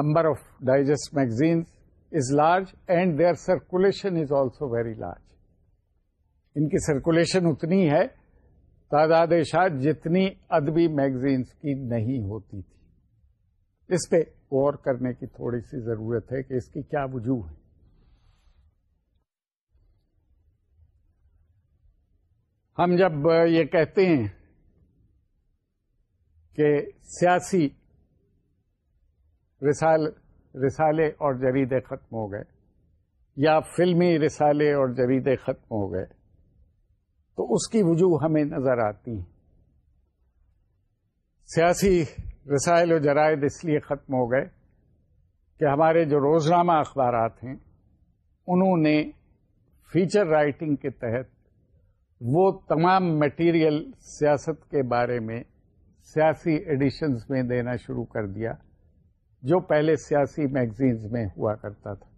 number of digest magazines is large and their circulation is also very large ان کی سرکولیشن اتنی ہے تعداد اشاعت جتنی ادبی میگزینز کی نہیں ہوتی تھی اس پہ غور کرنے کی تھوڑی سی ضرورت ہے کہ اس کی کیا وجوہ ہے ہم جب یہ کہتے ہیں کہ سیاسی رسال رسالے اور جریدے ختم ہو گئے یا فلمی رسالے اور جریدے ختم ہو گئے تو اس کی وجوہ ہمیں نظر آتی ہیں سیاسی رسائل و جرائد اس لیے ختم ہو گئے کہ ہمارے جو روزنامہ اخبارات ہیں انہوں نے فیچر رائٹنگ کے تحت وہ تمام میٹیریل سیاست کے بارے میں سیاسی ایڈیشنز میں دینا شروع کر دیا جو پہلے سیاسی میگزینز میں ہوا کرتا تھا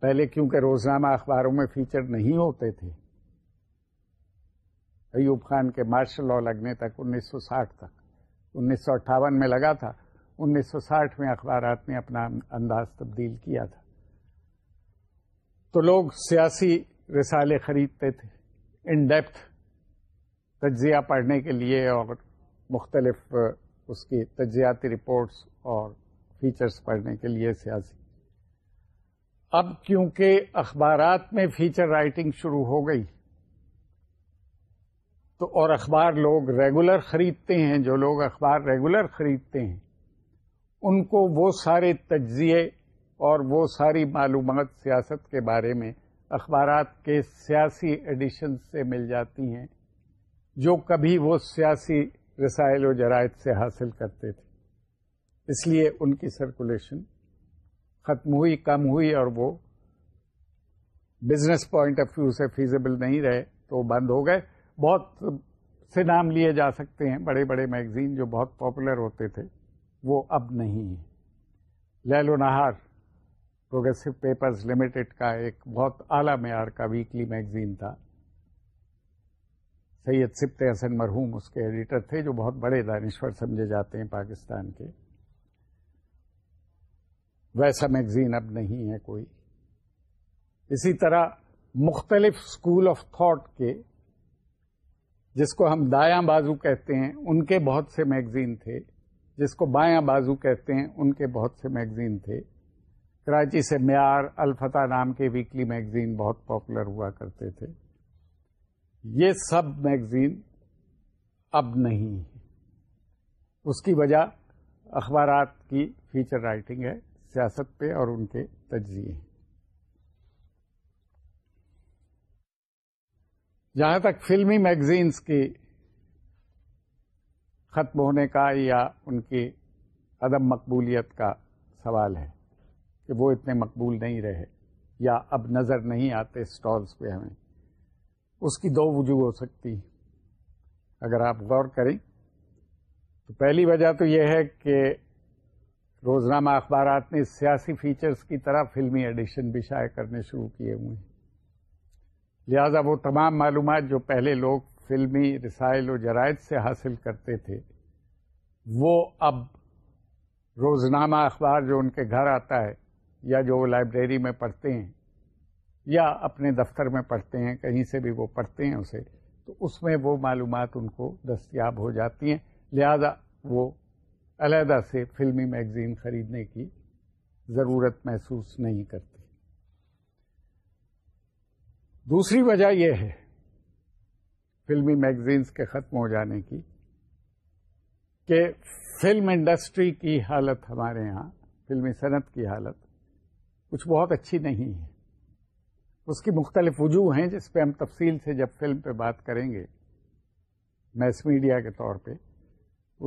پہلے کیونکہ روزنامہ اخباروں میں فیچر نہیں ہوتے تھے ایوب خان کے مارشل لا لگنے تک انیس سو ساٹھ تک انیس سو اٹھاون میں لگا تھا انیس سو ساٹھ میں اخبارات نے اپنا انداز تبدیل کیا تھا تو لوگ سیاسی رسالے خریدتے تھے ان ڈیپتھ تجزیہ پڑھنے کے لیے اور مختلف اس کی تجزیاتی رپورٹس اور فیچرز پڑھنے کے لیے سیاسی اب کیونکہ اخبارات میں فیچر رائٹنگ شروع ہو گئی تو اور اخبار لوگ ریگولر خریدتے ہیں جو لوگ اخبار ریگولر خریدتے ہیں ان کو وہ سارے تجزیے اور وہ ساری معلومات سیاست کے بارے میں اخبارات کے سیاسی ایڈیشن سے مل جاتی ہیں جو کبھی وہ سیاسی رسائل و جرائد سے حاصل کرتے تھے اس لیے ان کی سرکولیشن ختم ہوئی کم ہوئی اور وہ بزنس پوائنٹ آف ویو سے فیزیبل نہیں رہے تو بند ہو گئے بہت سے نام لیے جا سکتے ہیں بڑے بڑے میگزین جو بہت پاپولر ہوتے تھے وہ اب نہیں ہیں لہل و نہار پیپرز لمیٹڈ کا ایک بہت اعلیٰ معیار کا ویکلی میگزین تھا سید سبت حسن مرحوم اس کے ایڈیٹر تھے جو بہت بڑے دانشور سمجھے جاتے ہیں پاکستان کے ویسا میگزین اب نہیں ہے کوئی اسی طرح مختلف اسکول آف تھاٹ کے جس کو ہم دایا بازو کہتے ہیں ان کے بہت سے میگزین تھے جس کو بایاں بازو کہتے ہیں ان کے بہت سے میگزین تھے کراچی سے معیار الفتح نام کے ویکلی میگزین بہت پاپولر ہوا کرتے تھے یہ سب میگزین اب نہیں ہے اس کی وجہ اخبارات کی فیچر رائٹنگ ہے سیاست پہ اور ان کے تجزیے جہاں تک فلمی میگزینس کی ختم ہونے کا یا ان کی عدم مقبولیت کا سوال ہے کہ وہ اتنے مقبول نہیں رہے یا اب نظر نہیں آتے اسٹالس پہ ہمیں اس کی دو وجوہ ہو سکتی اگر آپ غور کریں تو پہلی وجہ تو یہ ہے کہ روزنامہ اخبارات نے سیاسی فیچرز کی طرح فلمی ایڈیشن بھی شائع کرنے شروع کیے ہوئے ہیں لہذا وہ تمام معلومات جو پہلے لوگ فلمی رسائل و جرائد سے حاصل کرتے تھے وہ اب روزنامہ اخبار جو ان کے گھر آتا ہے یا جو وہ لائبریری میں پڑھتے ہیں یا اپنے دفتر میں پڑھتے ہیں کہیں سے بھی وہ پڑھتے ہیں اسے تو اس میں وہ معلومات ان کو دستیاب ہو جاتی ہیں لہذا وہ علیحدہ سے فلمی میگزین خریدنے کی ضرورت محسوس نہیں کرتے دوسری وجہ یہ ہے فلمی میگزینز کے ختم ہو جانے کی کہ فلم انڈسٹری کی حالت ہمارے ہاں فلمی صنعت کی حالت کچھ بہت اچھی نہیں ہے اس کی مختلف وجوہ ہیں جس پہ ہم تفصیل سے جب فلم پہ بات کریں گے میس میڈیا کے طور پہ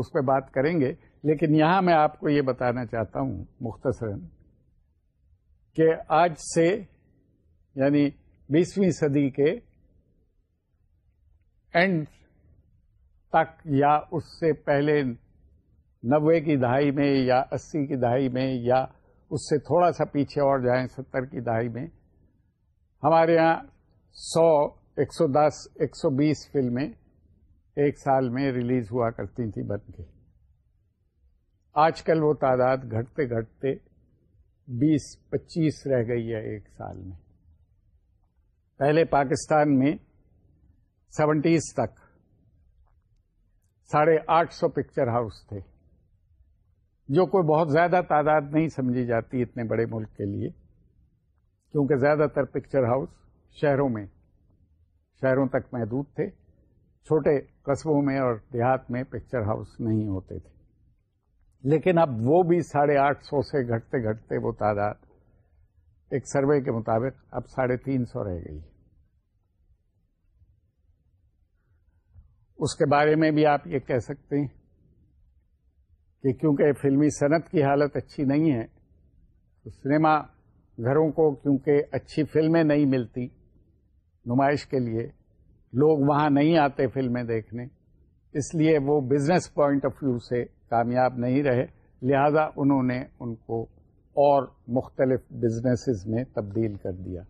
اس پہ بات کریں گے لیکن یہاں میں آپ کو یہ بتانا چاہتا ہوں مختصر کہ آج سے یعنی بیسویں صدی کے اینڈ تک یا اس سے پہلے نوے کی دہائی میں یا اسی کی دہائی میں یا اس سے تھوڑا سا پیچھے اور جائیں ستر کی دہائی میں ہمارے یہاں سو ایک سو دس ایک سو بیس فلمیں ایک سال میں ریلیز ہوا کرتی تھی بن کے آج کل وہ تعداد گھٹتے گھٹتے بیس پچیس رہ گئی ہے ایک سال میں پہلے پاکستان میں سیونٹیز تک ساڑھے آٹھ سو پکچر ہاؤس تھے جو کوئی بہت زیادہ تعداد نہیں سمجھی جاتی اتنے بڑے ملک کے لیے کیونکہ زیادہ تر پکچر ہاؤس شہروں میں شہروں تک محدود تھے چھوٹے قصبوں میں اور دیہات میں پکچر ہاؤس نہیں ہوتے تھے لیکن اب وہ بھی ساڑھے آٹھ سو سے گھٹتے گھٹتے وہ تعداد ایک سروے کے مطابق اب ساڑھے تین سو رہ گئی ہے اس کے بارے میں بھی آپ یہ کہہ سکتے ہیں کہ کیونکہ فلمی صنعت کی حالت اچھی نہیں ہے تو سنیما گھروں کو کیونکہ اچھی فلمیں نہیں ملتی نمائش کے لیے لوگ وہاں نہیں آتے فلمیں دیکھنے اس لیے وہ بزنس پوائنٹ آف ویو سے کامیاب نہیں رہے لہذا انہوں نے ان کو اور مختلف بزنسز میں تبدیل کر دیا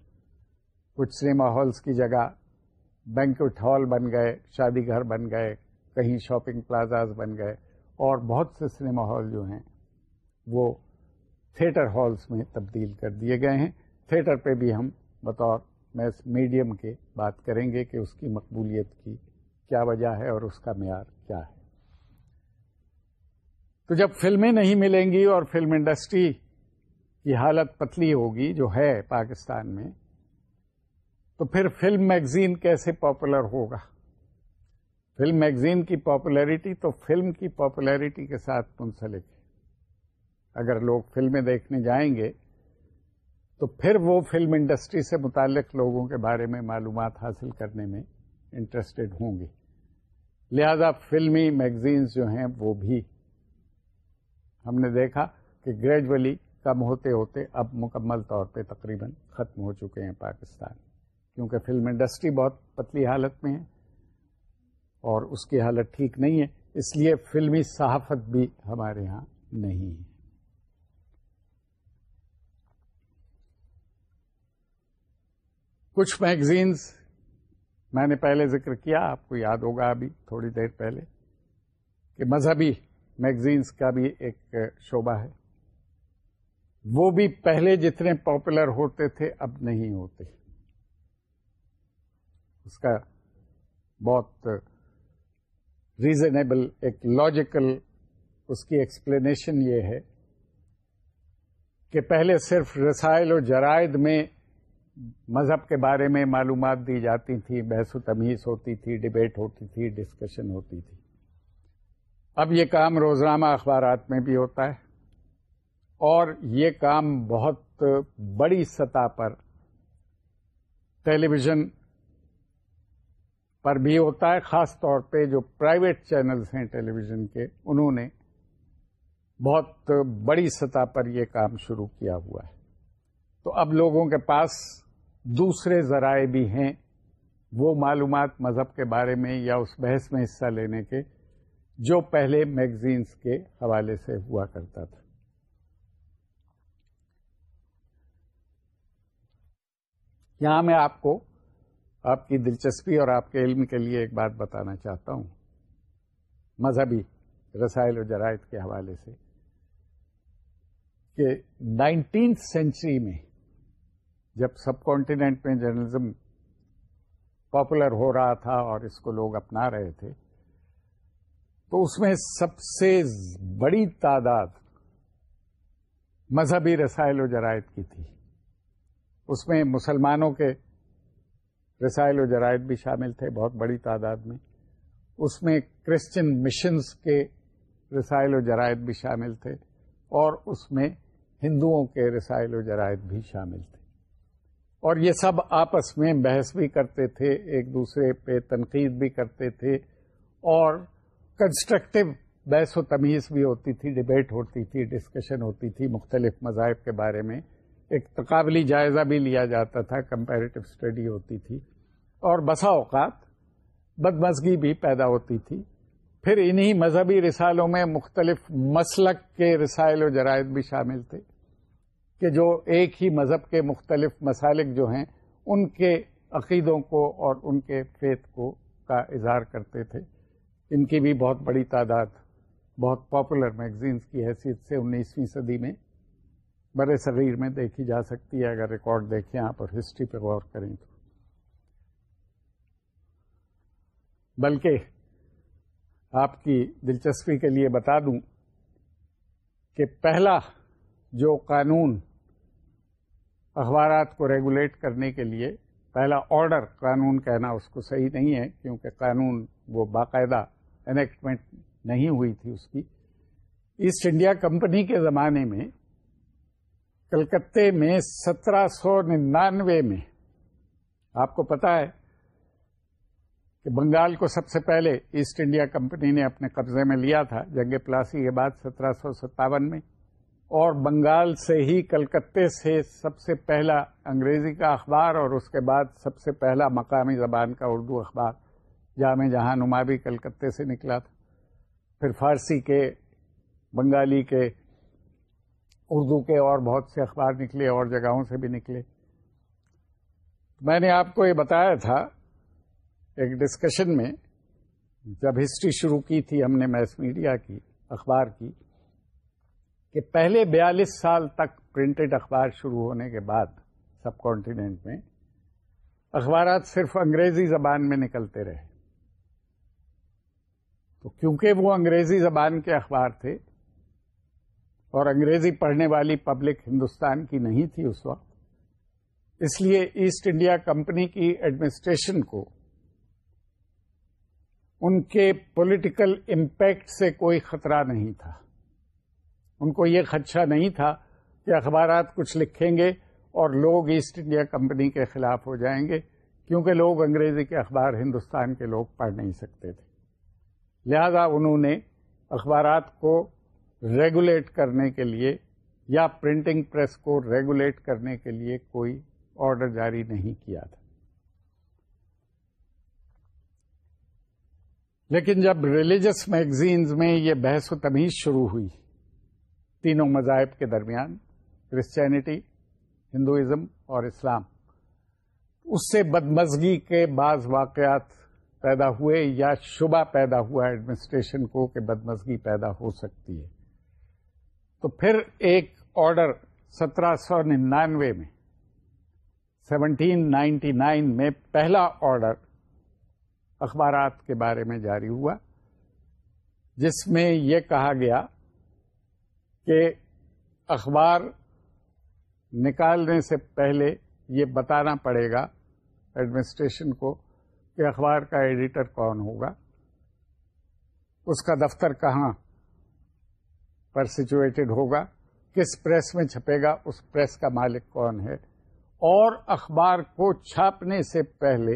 کچھ سنیما ہالس کی جگہ بینکوٹ ہال بن گئے شادی گھر بن گئے کہیں شاپنگ پلازاز بن گئے اور بہت سے سنیما ہال جو ہیں وہ تھیٹر ہالس میں تبدیل کر دیے گئے ہیں تھیٹر پہ بھی ہم بطور میس میڈیم کے بات کریں گے کہ اس کی مقبولیت کی کیا وجہ ہے اور اس کا معیار کیا ہے تو جب فلمیں نہیں ملیں گی اور فلم انڈسٹری کی حالت پتلی ہوگی جو ہے پاکستان میں تو پھر فلم میگزین کیسے پاپولر ہوگا فلم میگزین کی پاپولیرٹی تو فلم کی پاپولیرٹی کے ساتھ منسلک ہے اگر لوگ فلمیں دیکھنے جائیں گے تو پھر وہ فلم انڈسٹری سے متعلق لوگوں کے بارے میں معلومات حاصل کرنے میں انٹرسٹڈ ہوں گے لہذا فلمی میگزینز جو ہیں وہ بھی ہم نے دیکھا کہ گریجولی کم ہوتے ہوتے اب مکمل طور پہ تقریباً ختم ہو چکے ہیں پاکستان کیونکہ فلم انڈسٹری بہت پتلی حالت میں ہے اور اس کی حالت ٹھیک نہیں ہے اس لیے فلمی صحافت بھی ہمارے ہاں نہیں ہے کچھ میگزینس میں نے پہلے ذکر کیا آپ کو یاد ہوگا ابھی تھوڑی دیر پہلے کہ مذہبی میگزینس کا بھی ایک شعبہ ہے وہ بھی پہلے جتنے پاپولر ہوتے تھے اب نہیں ہوتے اس کا بہت ریزنیبل ایک لاجیکل اس کی ایکسپلینیشن یہ ہے کہ پہلے صرف رسائل و جرائد میں مذہب کے بارے میں معلومات دی جاتی تھی بحث و تمیز ہوتی تھی ڈبیٹ ہوتی تھی ڈسکشن ہوتی تھی اب یہ کام روزنامہ اخبارات میں بھی ہوتا ہے اور یہ کام بہت بڑی سطح پر ٹیلی ویژن پر بھی ہوتا ہے خاص طور پہ جو پرائیویٹ چینلز ہیں ٹیلی ویژن کے انہوں نے بہت بڑی سطح پر یہ کام شروع کیا ہوا ہے تو اب لوگوں کے پاس دوسرے ذرائع بھی ہیں وہ معلومات مذہب کے بارے میں یا اس بحث میں حصہ لینے کے جو پہلے میگزینس کے حوالے سے ہوا کرتا تھا یہاں میں آپ کو آپ کی دلچسپی اور آپ کے علم کے لیے ایک بات بتانا چاہتا ہوں مذہبی رسائل و جرائد کے حوالے سے کہ نائنٹینتھ سینچری میں جب سب کانٹیننٹ میں جرنلزم پاپولر ہو رہا تھا اور اس کو لوگ اپنا رہے تھے تو اس میں سب سے بڑی تعداد مذہبی رسائل و جرائد کی تھی اس میں مسلمانوں کے رسائل و جرائد بھی شامل تھے بہت بڑی تعداد میں اس میں کرسچن مشنز کے رسائل و جرائد بھی شامل تھے اور اس میں ہندوؤں کے رسائل و جرائد بھی شامل تھے اور یہ سب آپس میں بحث بھی کرتے تھے ایک دوسرے پہ تنقید بھی کرتے تھے اور کنسٹرکٹیو بحث و تمیز بھی ہوتی تھی ڈبیٹ ہوتی تھی ڈسکشن ہوتی تھی مختلف مذاہب کے بارے میں ایک تقابلی جائزہ بھی لیا جاتا تھا کمپیریٹو اسٹڈی ہوتی تھی اور بسا اوقات بدمزگی بھی پیدا ہوتی تھی پھر انہی مذہبی رسالوں میں مختلف مسلک کے رسائل و جرائد بھی شامل تھے کہ جو ایک ہی مذہب کے مختلف مسالک جو ہیں ان کے عقیدوں کو اور ان کے فیت کو کا اظہار کرتے تھے ان کی بھی بہت بڑی تعداد بہت پاپولر میگزینس کی حیثیت سے انیسویں صدی میں برے صغیر میں دیکھی جا سکتی ہے اگر ریکارڈ دیکھیں آپ اور ہسٹری پہ غور کریں تو بلکہ آپ کی دلچسپی کے لیے بتا دوں کہ پہلا جو قانون اخبارات کو ریگولیٹ کرنے کے لیے پہلا آرڈر قانون کہنا اس کو صحیح نہیں ہے کیونکہ قانون وہ باقاعدہ انیکٹمنٹ نہیں ہوئی تھی اس کی ایسٹ انڈیا کمپنی کے زمانے میں کلکتے میں سترہ سو ننانوے میں آپ کو پتا ہے کہ بنگال کو سب سے پہلے ایسٹ انڈیا کمپنی نے اپنے قبضے میں لیا تھا جنگ پلاسی کے بعد سترہ سو ستاون میں اور بنگال سے ہی کلکتے سے سب سے پہلا انگریزی کا اخبار اور اس کے بعد سب سے پہلا مقامی زبان کا اردو اخبار جامع جہاں نما بھی کلکتے سے نکلا تھا پھر فارسی کے بنگالی کے اردو کے اور بہت سے اخبار نکلے اور جگہوں سے بھی نکلے میں نے آپ کو یہ بتایا تھا ایک ڈسکشن میں جب ہسٹری شروع کی تھی ہم نے میس میڈیا کی اخبار کی کہ پہلے بیالیس سال تک پرنٹڈ اخبار شروع ہونے کے بعد سب کانٹیننٹ میں اخبارات صرف انگریزی زبان میں نکلتے رہے تو کیونکہ وہ انگریزی زبان کے اخبار تھے اور انگریزی پڑھنے والی پبلک ہندوستان کی نہیں تھی اس وقت اس لیے ایسٹ انڈیا کمپنی کی ایڈمنسٹریشن کو ان کے پولیٹیکل امپیکٹ سے کوئی خطرہ نہیں تھا ان کو یہ خدشہ نہیں تھا کہ اخبارات کچھ لکھیں گے اور لوگ ایسٹ انڈیا کمپنی کے خلاف ہو جائیں گے کیونکہ لوگ انگریزی کے اخبار ہندوستان کے لوگ پڑھ نہیں سکتے تھے لہذا انہوں نے اخبارات کو ریگولیٹ کرنے کے لیے یا پرنٹنگ پریس کو ریگولیٹ کرنے کے لیے کوئی آرڈر جاری نہیں کیا تھا لیکن جب ریلیجس میگزینز میں یہ بحث و تمیز شروع ہوئی تینوں مذاہب کے درمیان کرسچینٹی ہندوازم اور اسلام اس سے بدمزگی کے بعض واقعات پیدا ہوئے یا شبہ پیدا ہوا ایڈمنسٹریشن کو کہ بدمزگی پیدا ہو سکتی ہے تو پھر ایک آرڈر سترہ سو ننانوے میں سیونٹین نائنٹی نائن میں پہلا آرڈر اخبارات کے بارے میں جاری ہوا جس میں یہ کہا گیا کہ اخبار نکالنے سے پہلے یہ بتانا پڑے گا ایڈمنسٹریشن کو کہ اخبار کا ایڈیٹر کون ہوگا اس کا دفتر کہاں پر سچویٹڈ ہوگا کس پریس میں چھپے گا اس پریس کا مالک کون ہے اور اخبار کو چھاپنے سے پہلے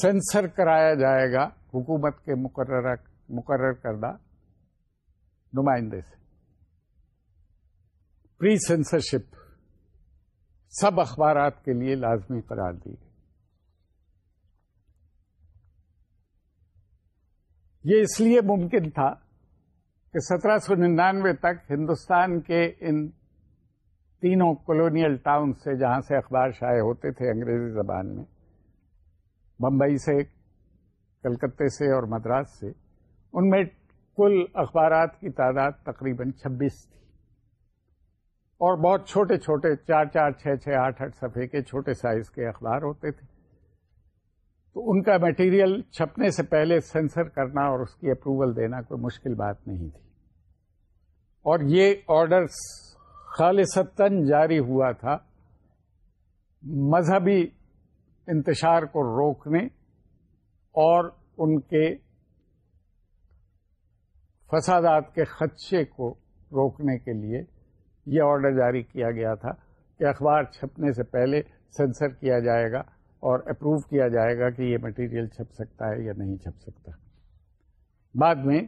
سینسر کرایا جائے گا حکومت کے مقرر کردہ نمائندے سے پری سینسرشپ سب اخبارات کے لیے لازمی قرار دی گئی یہ اس لیے ممکن تھا کہ سترہ سو ننانوے تک ہندوستان کے ان تینوں کولونیل ٹاؤن سے جہاں سے اخبار شائع ہوتے تھے انگریزی زبان میں بمبئی سے کلکتے سے اور مدراس سے ان میں کل اخبارات کی تعداد تقریباً چھبیس تھی اور بہت چھوٹے چھوٹے چار چار چھ چھ آٹھ آٹھ صفحے کے چھوٹے سائز کے اخبار ہوتے تھے تو ان کا میٹیریل چھپنے سے پہلے سینسر کرنا اور اس کی اپروول دینا کوئی مشکل بات نہیں تھی اور یہ آرڈر خالصتاً جاری ہوا تھا مذہبی انتشار کو روکنے اور ان کے فسادات کے خدشے کو روکنے کے لیے یہ آرڈر جاری کیا گیا تھا کہ اخبار چھپنے سے پہلے سینسر کیا جائے گا اور اپروو کیا جائے گا کہ یہ مٹیریل چھپ سکتا ہے یا نہیں چھپ سکتا بعد میں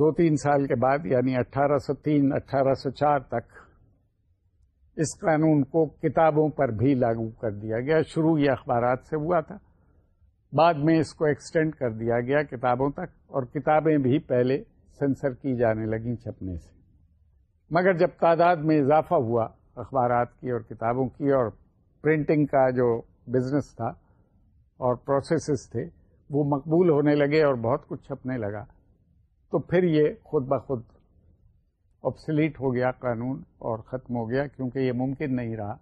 دو تین سال کے بعد یعنی اٹھارہ سو تین اٹھارہ سو چار تک اس قانون کو کتابوں پر بھی لاگو کر دیا گیا شروع یہ اخبارات سے ہوا تھا بعد میں اس کو ایکسٹینڈ کر دیا گیا کتابوں تک اور کتابیں بھی پہلے سینسر کی جانے لگیں چھپنے سے مگر جب تعداد میں اضافہ ہوا اخبارات کی اور کتابوں کی اور پرنٹنگ کا جو بزنس تھا اور پروسیسز تھے وہ مقبول ہونے لگے اور بہت کچھ چھپنے لگا تو پھر یہ خود بخود آپسلیٹ ہو گیا قانون اور ختم ہو گیا کیونکہ یہ ممکن نہیں رہا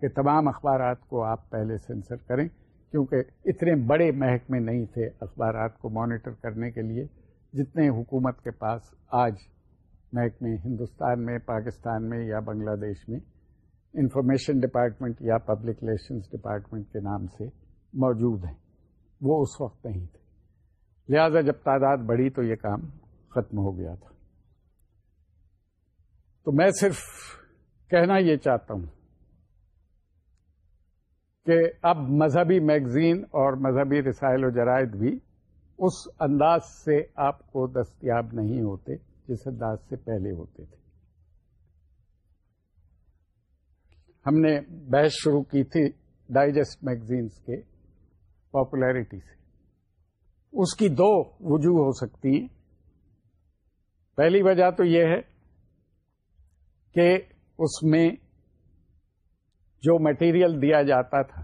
کہ تمام اخبارات کو آپ پہلے سینسر کریں کیونکہ اتنے بڑے محکمے نہیں تھے اخبارات کو مانیٹر کرنے کے لیے جتنے حکومت کے پاس آج محکمے ہندوستان میں پاکستان میں یا بنگلہ دیش میں انفارمیشن ڈپارٹمنٹ یا پبلک ریلیشنس ڈپارٹمنٹ کے نام سے موجود ہیں وہ اس وقت نہیں تھے لہذا جب تعداد بڑھی تو یہ کام ختم ہو گیا تھا تو میں صرف کہنا یہ چاہتا ہوں کہ اب مذہبی میگزین اور مذہبی رسائل و جرائد بھی اس انداز سے آپ کو دستیاب نہیں ہوتے جس انداز سے پہلے ہوتے تھے ہم نے بحث شروع کی تھی ڈائجسٹ میگزینس کے پاپولیرٹی سے اس کی دو وجوہ ہو سکتی ہیں پہلی وجہ تو یہ ہے کہ اس میں جو مٹیریل دیا جاتا تھا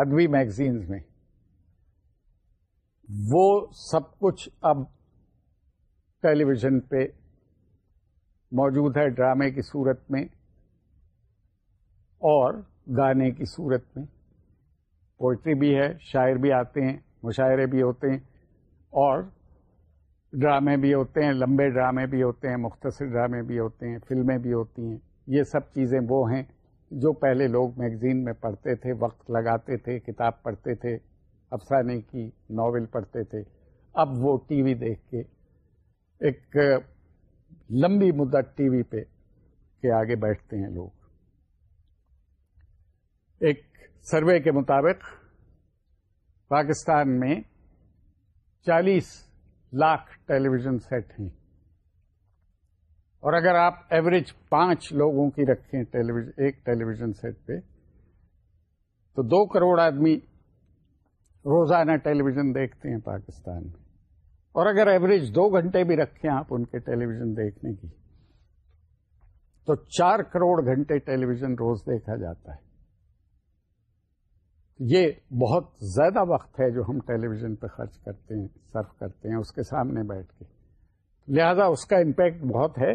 ادبی میگزینز میں وہ سب کچھ اب ٹیلی ویژن پہ موجود ہے ڈرامے کی صورت میں اور گانے کی صورت میں پوئٹری بھی ہے شاعر بھی آتے ہیں مشاعرے بھی ہوتے ہیں اور ڈرامے بھی ہوتے ہیں لمبے ڈرامے بھی ہوتے ہیں مختصر ڈرامے بھی ہوتے ہیں فلمیں بھی ہوتی ہیں یہ سب چیزیں وہ ہیں جو پہلے لوگ میگزین میں پڑھتے تھے وقت لگاتے تھے کتاب پڑھتے تھے افسانے کی ناول پڑھتے تھے اب وہ ٹی وی دیکھ کے ایک لمبی مدت ٹی وی پہ کے آگے بیٹھتے ہیں لوگ ایک سروے کے مطابق پاکستان میں چالیس لاکھ ٹیلی ویژن سیٹ ہیں اور اگر آپ ایوریج پانچ لوگوں کی رکھیں ایک ٹیلی ویژن سیٹ پہ تو دو کروڑ آدمی روزانہ ٹیلی ویژن دیکھتے ہیں پاکستان میں اور اگر ایوریج دو گھنٹے بھی رکھیں آپ ان کے ٹیلی ویژن دیکھنے کی تو چار کروڑ گھنٹے ٹیلی ویژن روز دیکھا جاتا ہے یہ بہت زیادہ وقت ہے جو ہم ٹیلی ویژن پہ خرچ کرتے ہیں صرف کرتے ہیں اس کے سامنے بیٹھ کے لہذا اس کا امپیکٹ بہت ہے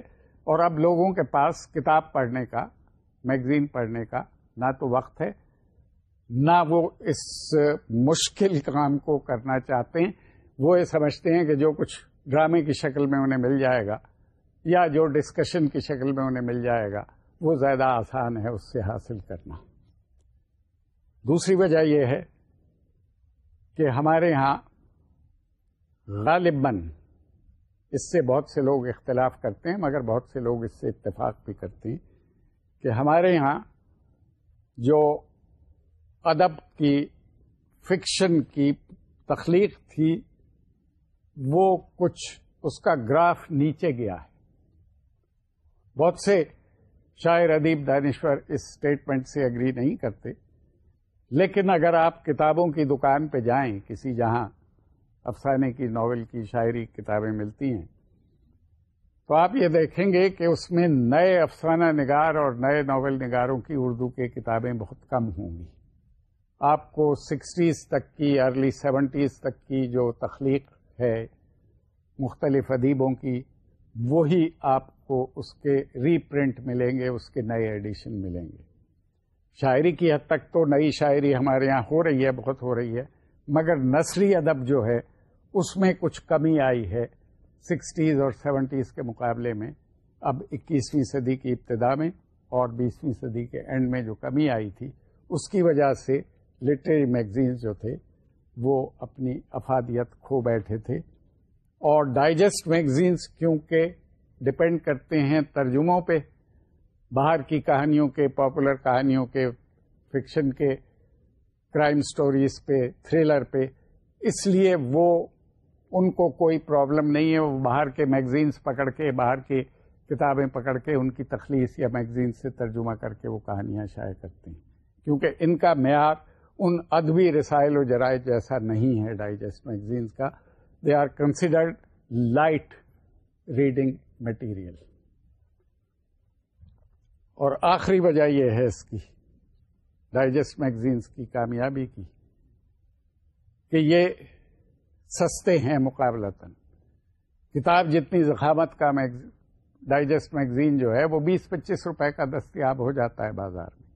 اور اب لوگوں کے پاس کتاب پڑھنے کا میگزین پڑھنے کا نہ تو وقت ہے نہ وہ اس مشکل کام کو کرنا چاہتے ہیں وہ یہ سمجھتے ہیں کہ جو کچھ ڈرامے کی شکل میں انہیں مل جائے گا یا جو ڈسکشن کی شکل میں انہیں مل جائے گا وہ زیادہ آسان ہے اس سے حاصل کرنا دوسری وجہ یہ ہے کہ ہمارے ہاں غالباً اس سے بہت سے لوگ اختلاف کرتے ہیں مگر بہت سے لوگ اس سے اتفاق بھی کرتے ہیں کہ ہمارے ہاں جو ادب کی فکشن کی تخلیق تھی وہ کچھ اس کا گراف نیچے گیا ہے بہت سے شاعر ادیب دانشور اس اسٹیٹمنٹ سے اگری نہیں کرتے لیکن اگر آپ کتابوں کی دکان پہ جائیں کسی جہاں افسانے کی ناول کی شاعری کتابیں ملتی ہیں تو آپ یہ دیکھیں گے کہ اس میں نئے افسانہ نگار اور نئے ناول نگاروں کی اردو کی کتابیں بہت کم ہوں گی آپ کو سکسٹیز تک کی ارلی سیونٹیز تک کی جو تخلیق ہے مختلف ادیبوں کی وہی آپ کو اس کے ری پرنٹ ملیں گے اس کے نئے ایڈیشن ملیں گے شاعری کی حد تک تو نئی شاعری ہمارے یہاں ہو رہی ہے بہت ہو رہی ہے مگر نثری ادب جو ہے اس میں کچھ کمی آئی ہے سکسٹیز اور سیونٹیز کے مقابلے میں اب اکیسویں صدی کی ابتدا میں اور بیسویں صدی کے اینڈ میں جو کمی آئی تھی اس کی وجہ سے لٹریری میگزینس جو تھے وہ اپنی افادیت کھو بیٹھے تھے اور ڈائجسٹ میگزینس کیونکہ ڈپینڈ کرتے ہیں ترجموں پہ باہر کی کہانیوں کے پاپولر کہانیوں کے فکشن کے کرائم سٹوریز پہ تھریلر پہ اس لیے وہ ان کو کوئی پرابلم نہیں ہے وہ باہر کے میگزینس پکڑ کے باہر کی کتابیں پکڑ کے ان کی تخلیص یا میگزین سے ترجمہ کر کے وہ کہانیاں شائع کرتے ہیں کیونکہ ان کا معیار ان ادبی رسائل و جرائع جیسا نہیں ہے ڈائجسٹ میگزینس کا they are considered light reading material اور آخری وجہ یہ ہے اس کی ڈائجسٹ میگزینس کی کامیابی کی کہ یہ سستے ہیں مقابلتاً کتاب جتنی ذخامت کا ڈائجسٹ میگزین جو ہے وہ بیس پچیس روپے کا دستیاب ہو جاتا ہے بازار میں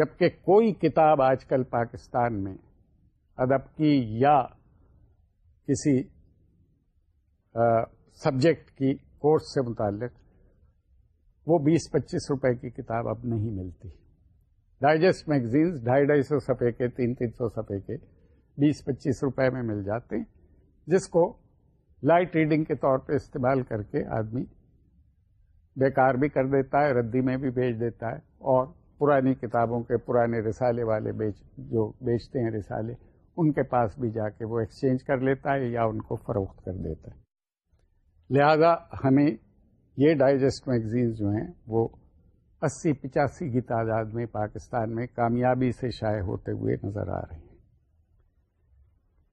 جبکہ کوئی کتاب آج کل پاکستان میں ادب کی یا کسی سبجیکٹ کی کورس سے متعلق وہ بیس پچیس روپے کی کتاب اب نہیں ملتی ڈائجسٹ میگزینس ڈھائی ڈھائی سو سفے کے تین تین سو سفے کے بیس پچیس روپے میں مل جاتے ہیں جس کو لائٹ ریڈنگ کے طور پہ استعمال کر کے آدمی بیکار بھی کر دیتا ہے ردی میں بھی بیچ دیتا ہے اور پرانی کتابوں کے پرانے رسالے والے بیچ جو بیچتے ہیں رسالے ان کے پاس بھی جا کے وہ ایکسچینج کر لیتا ہے یا ان کو فروخت کر دیتا ہے لہذا ہمیں یہ ڈائجسٹ میگزینز جو ہیں وہ اسی پچاسی کی تعداد میں پاکستان میں کامیابی سے شائع ہوتے ہوئے نظر آ رہے ہیں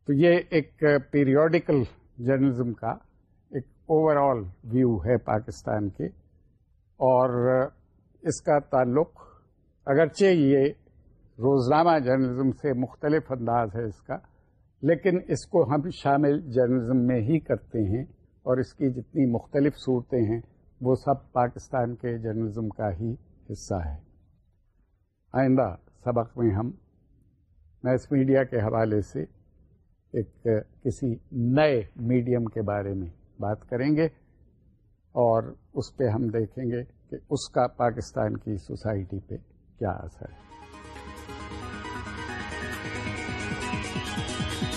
تو یہ ایک پیریوڈیکل جرنلزم کا ایک اوور آل ویو ہے پاکستان کے اور اس کا تعلق اگرچہ یہ روزنامہ جرنلزم سے مختلف انداز ہے اس کا لیکن اس کو ہم شامل جرنلزم میں ہی کرتے ہیں اور اس کی جتنی مختلف صورتیں ہیں وہ سب پاکستان کے جرنلزم کا ہی حصہ ہے آئندہ سبق میں ہم میس میڈیا کے حوالے سے ایک کسی نئے میڈیم کے بارے میں بات کریں گے اور اس پہ ہم دیکھیں گے کہ اس کا پاکستان کی سوسائٹی پہ کیا اثر ہے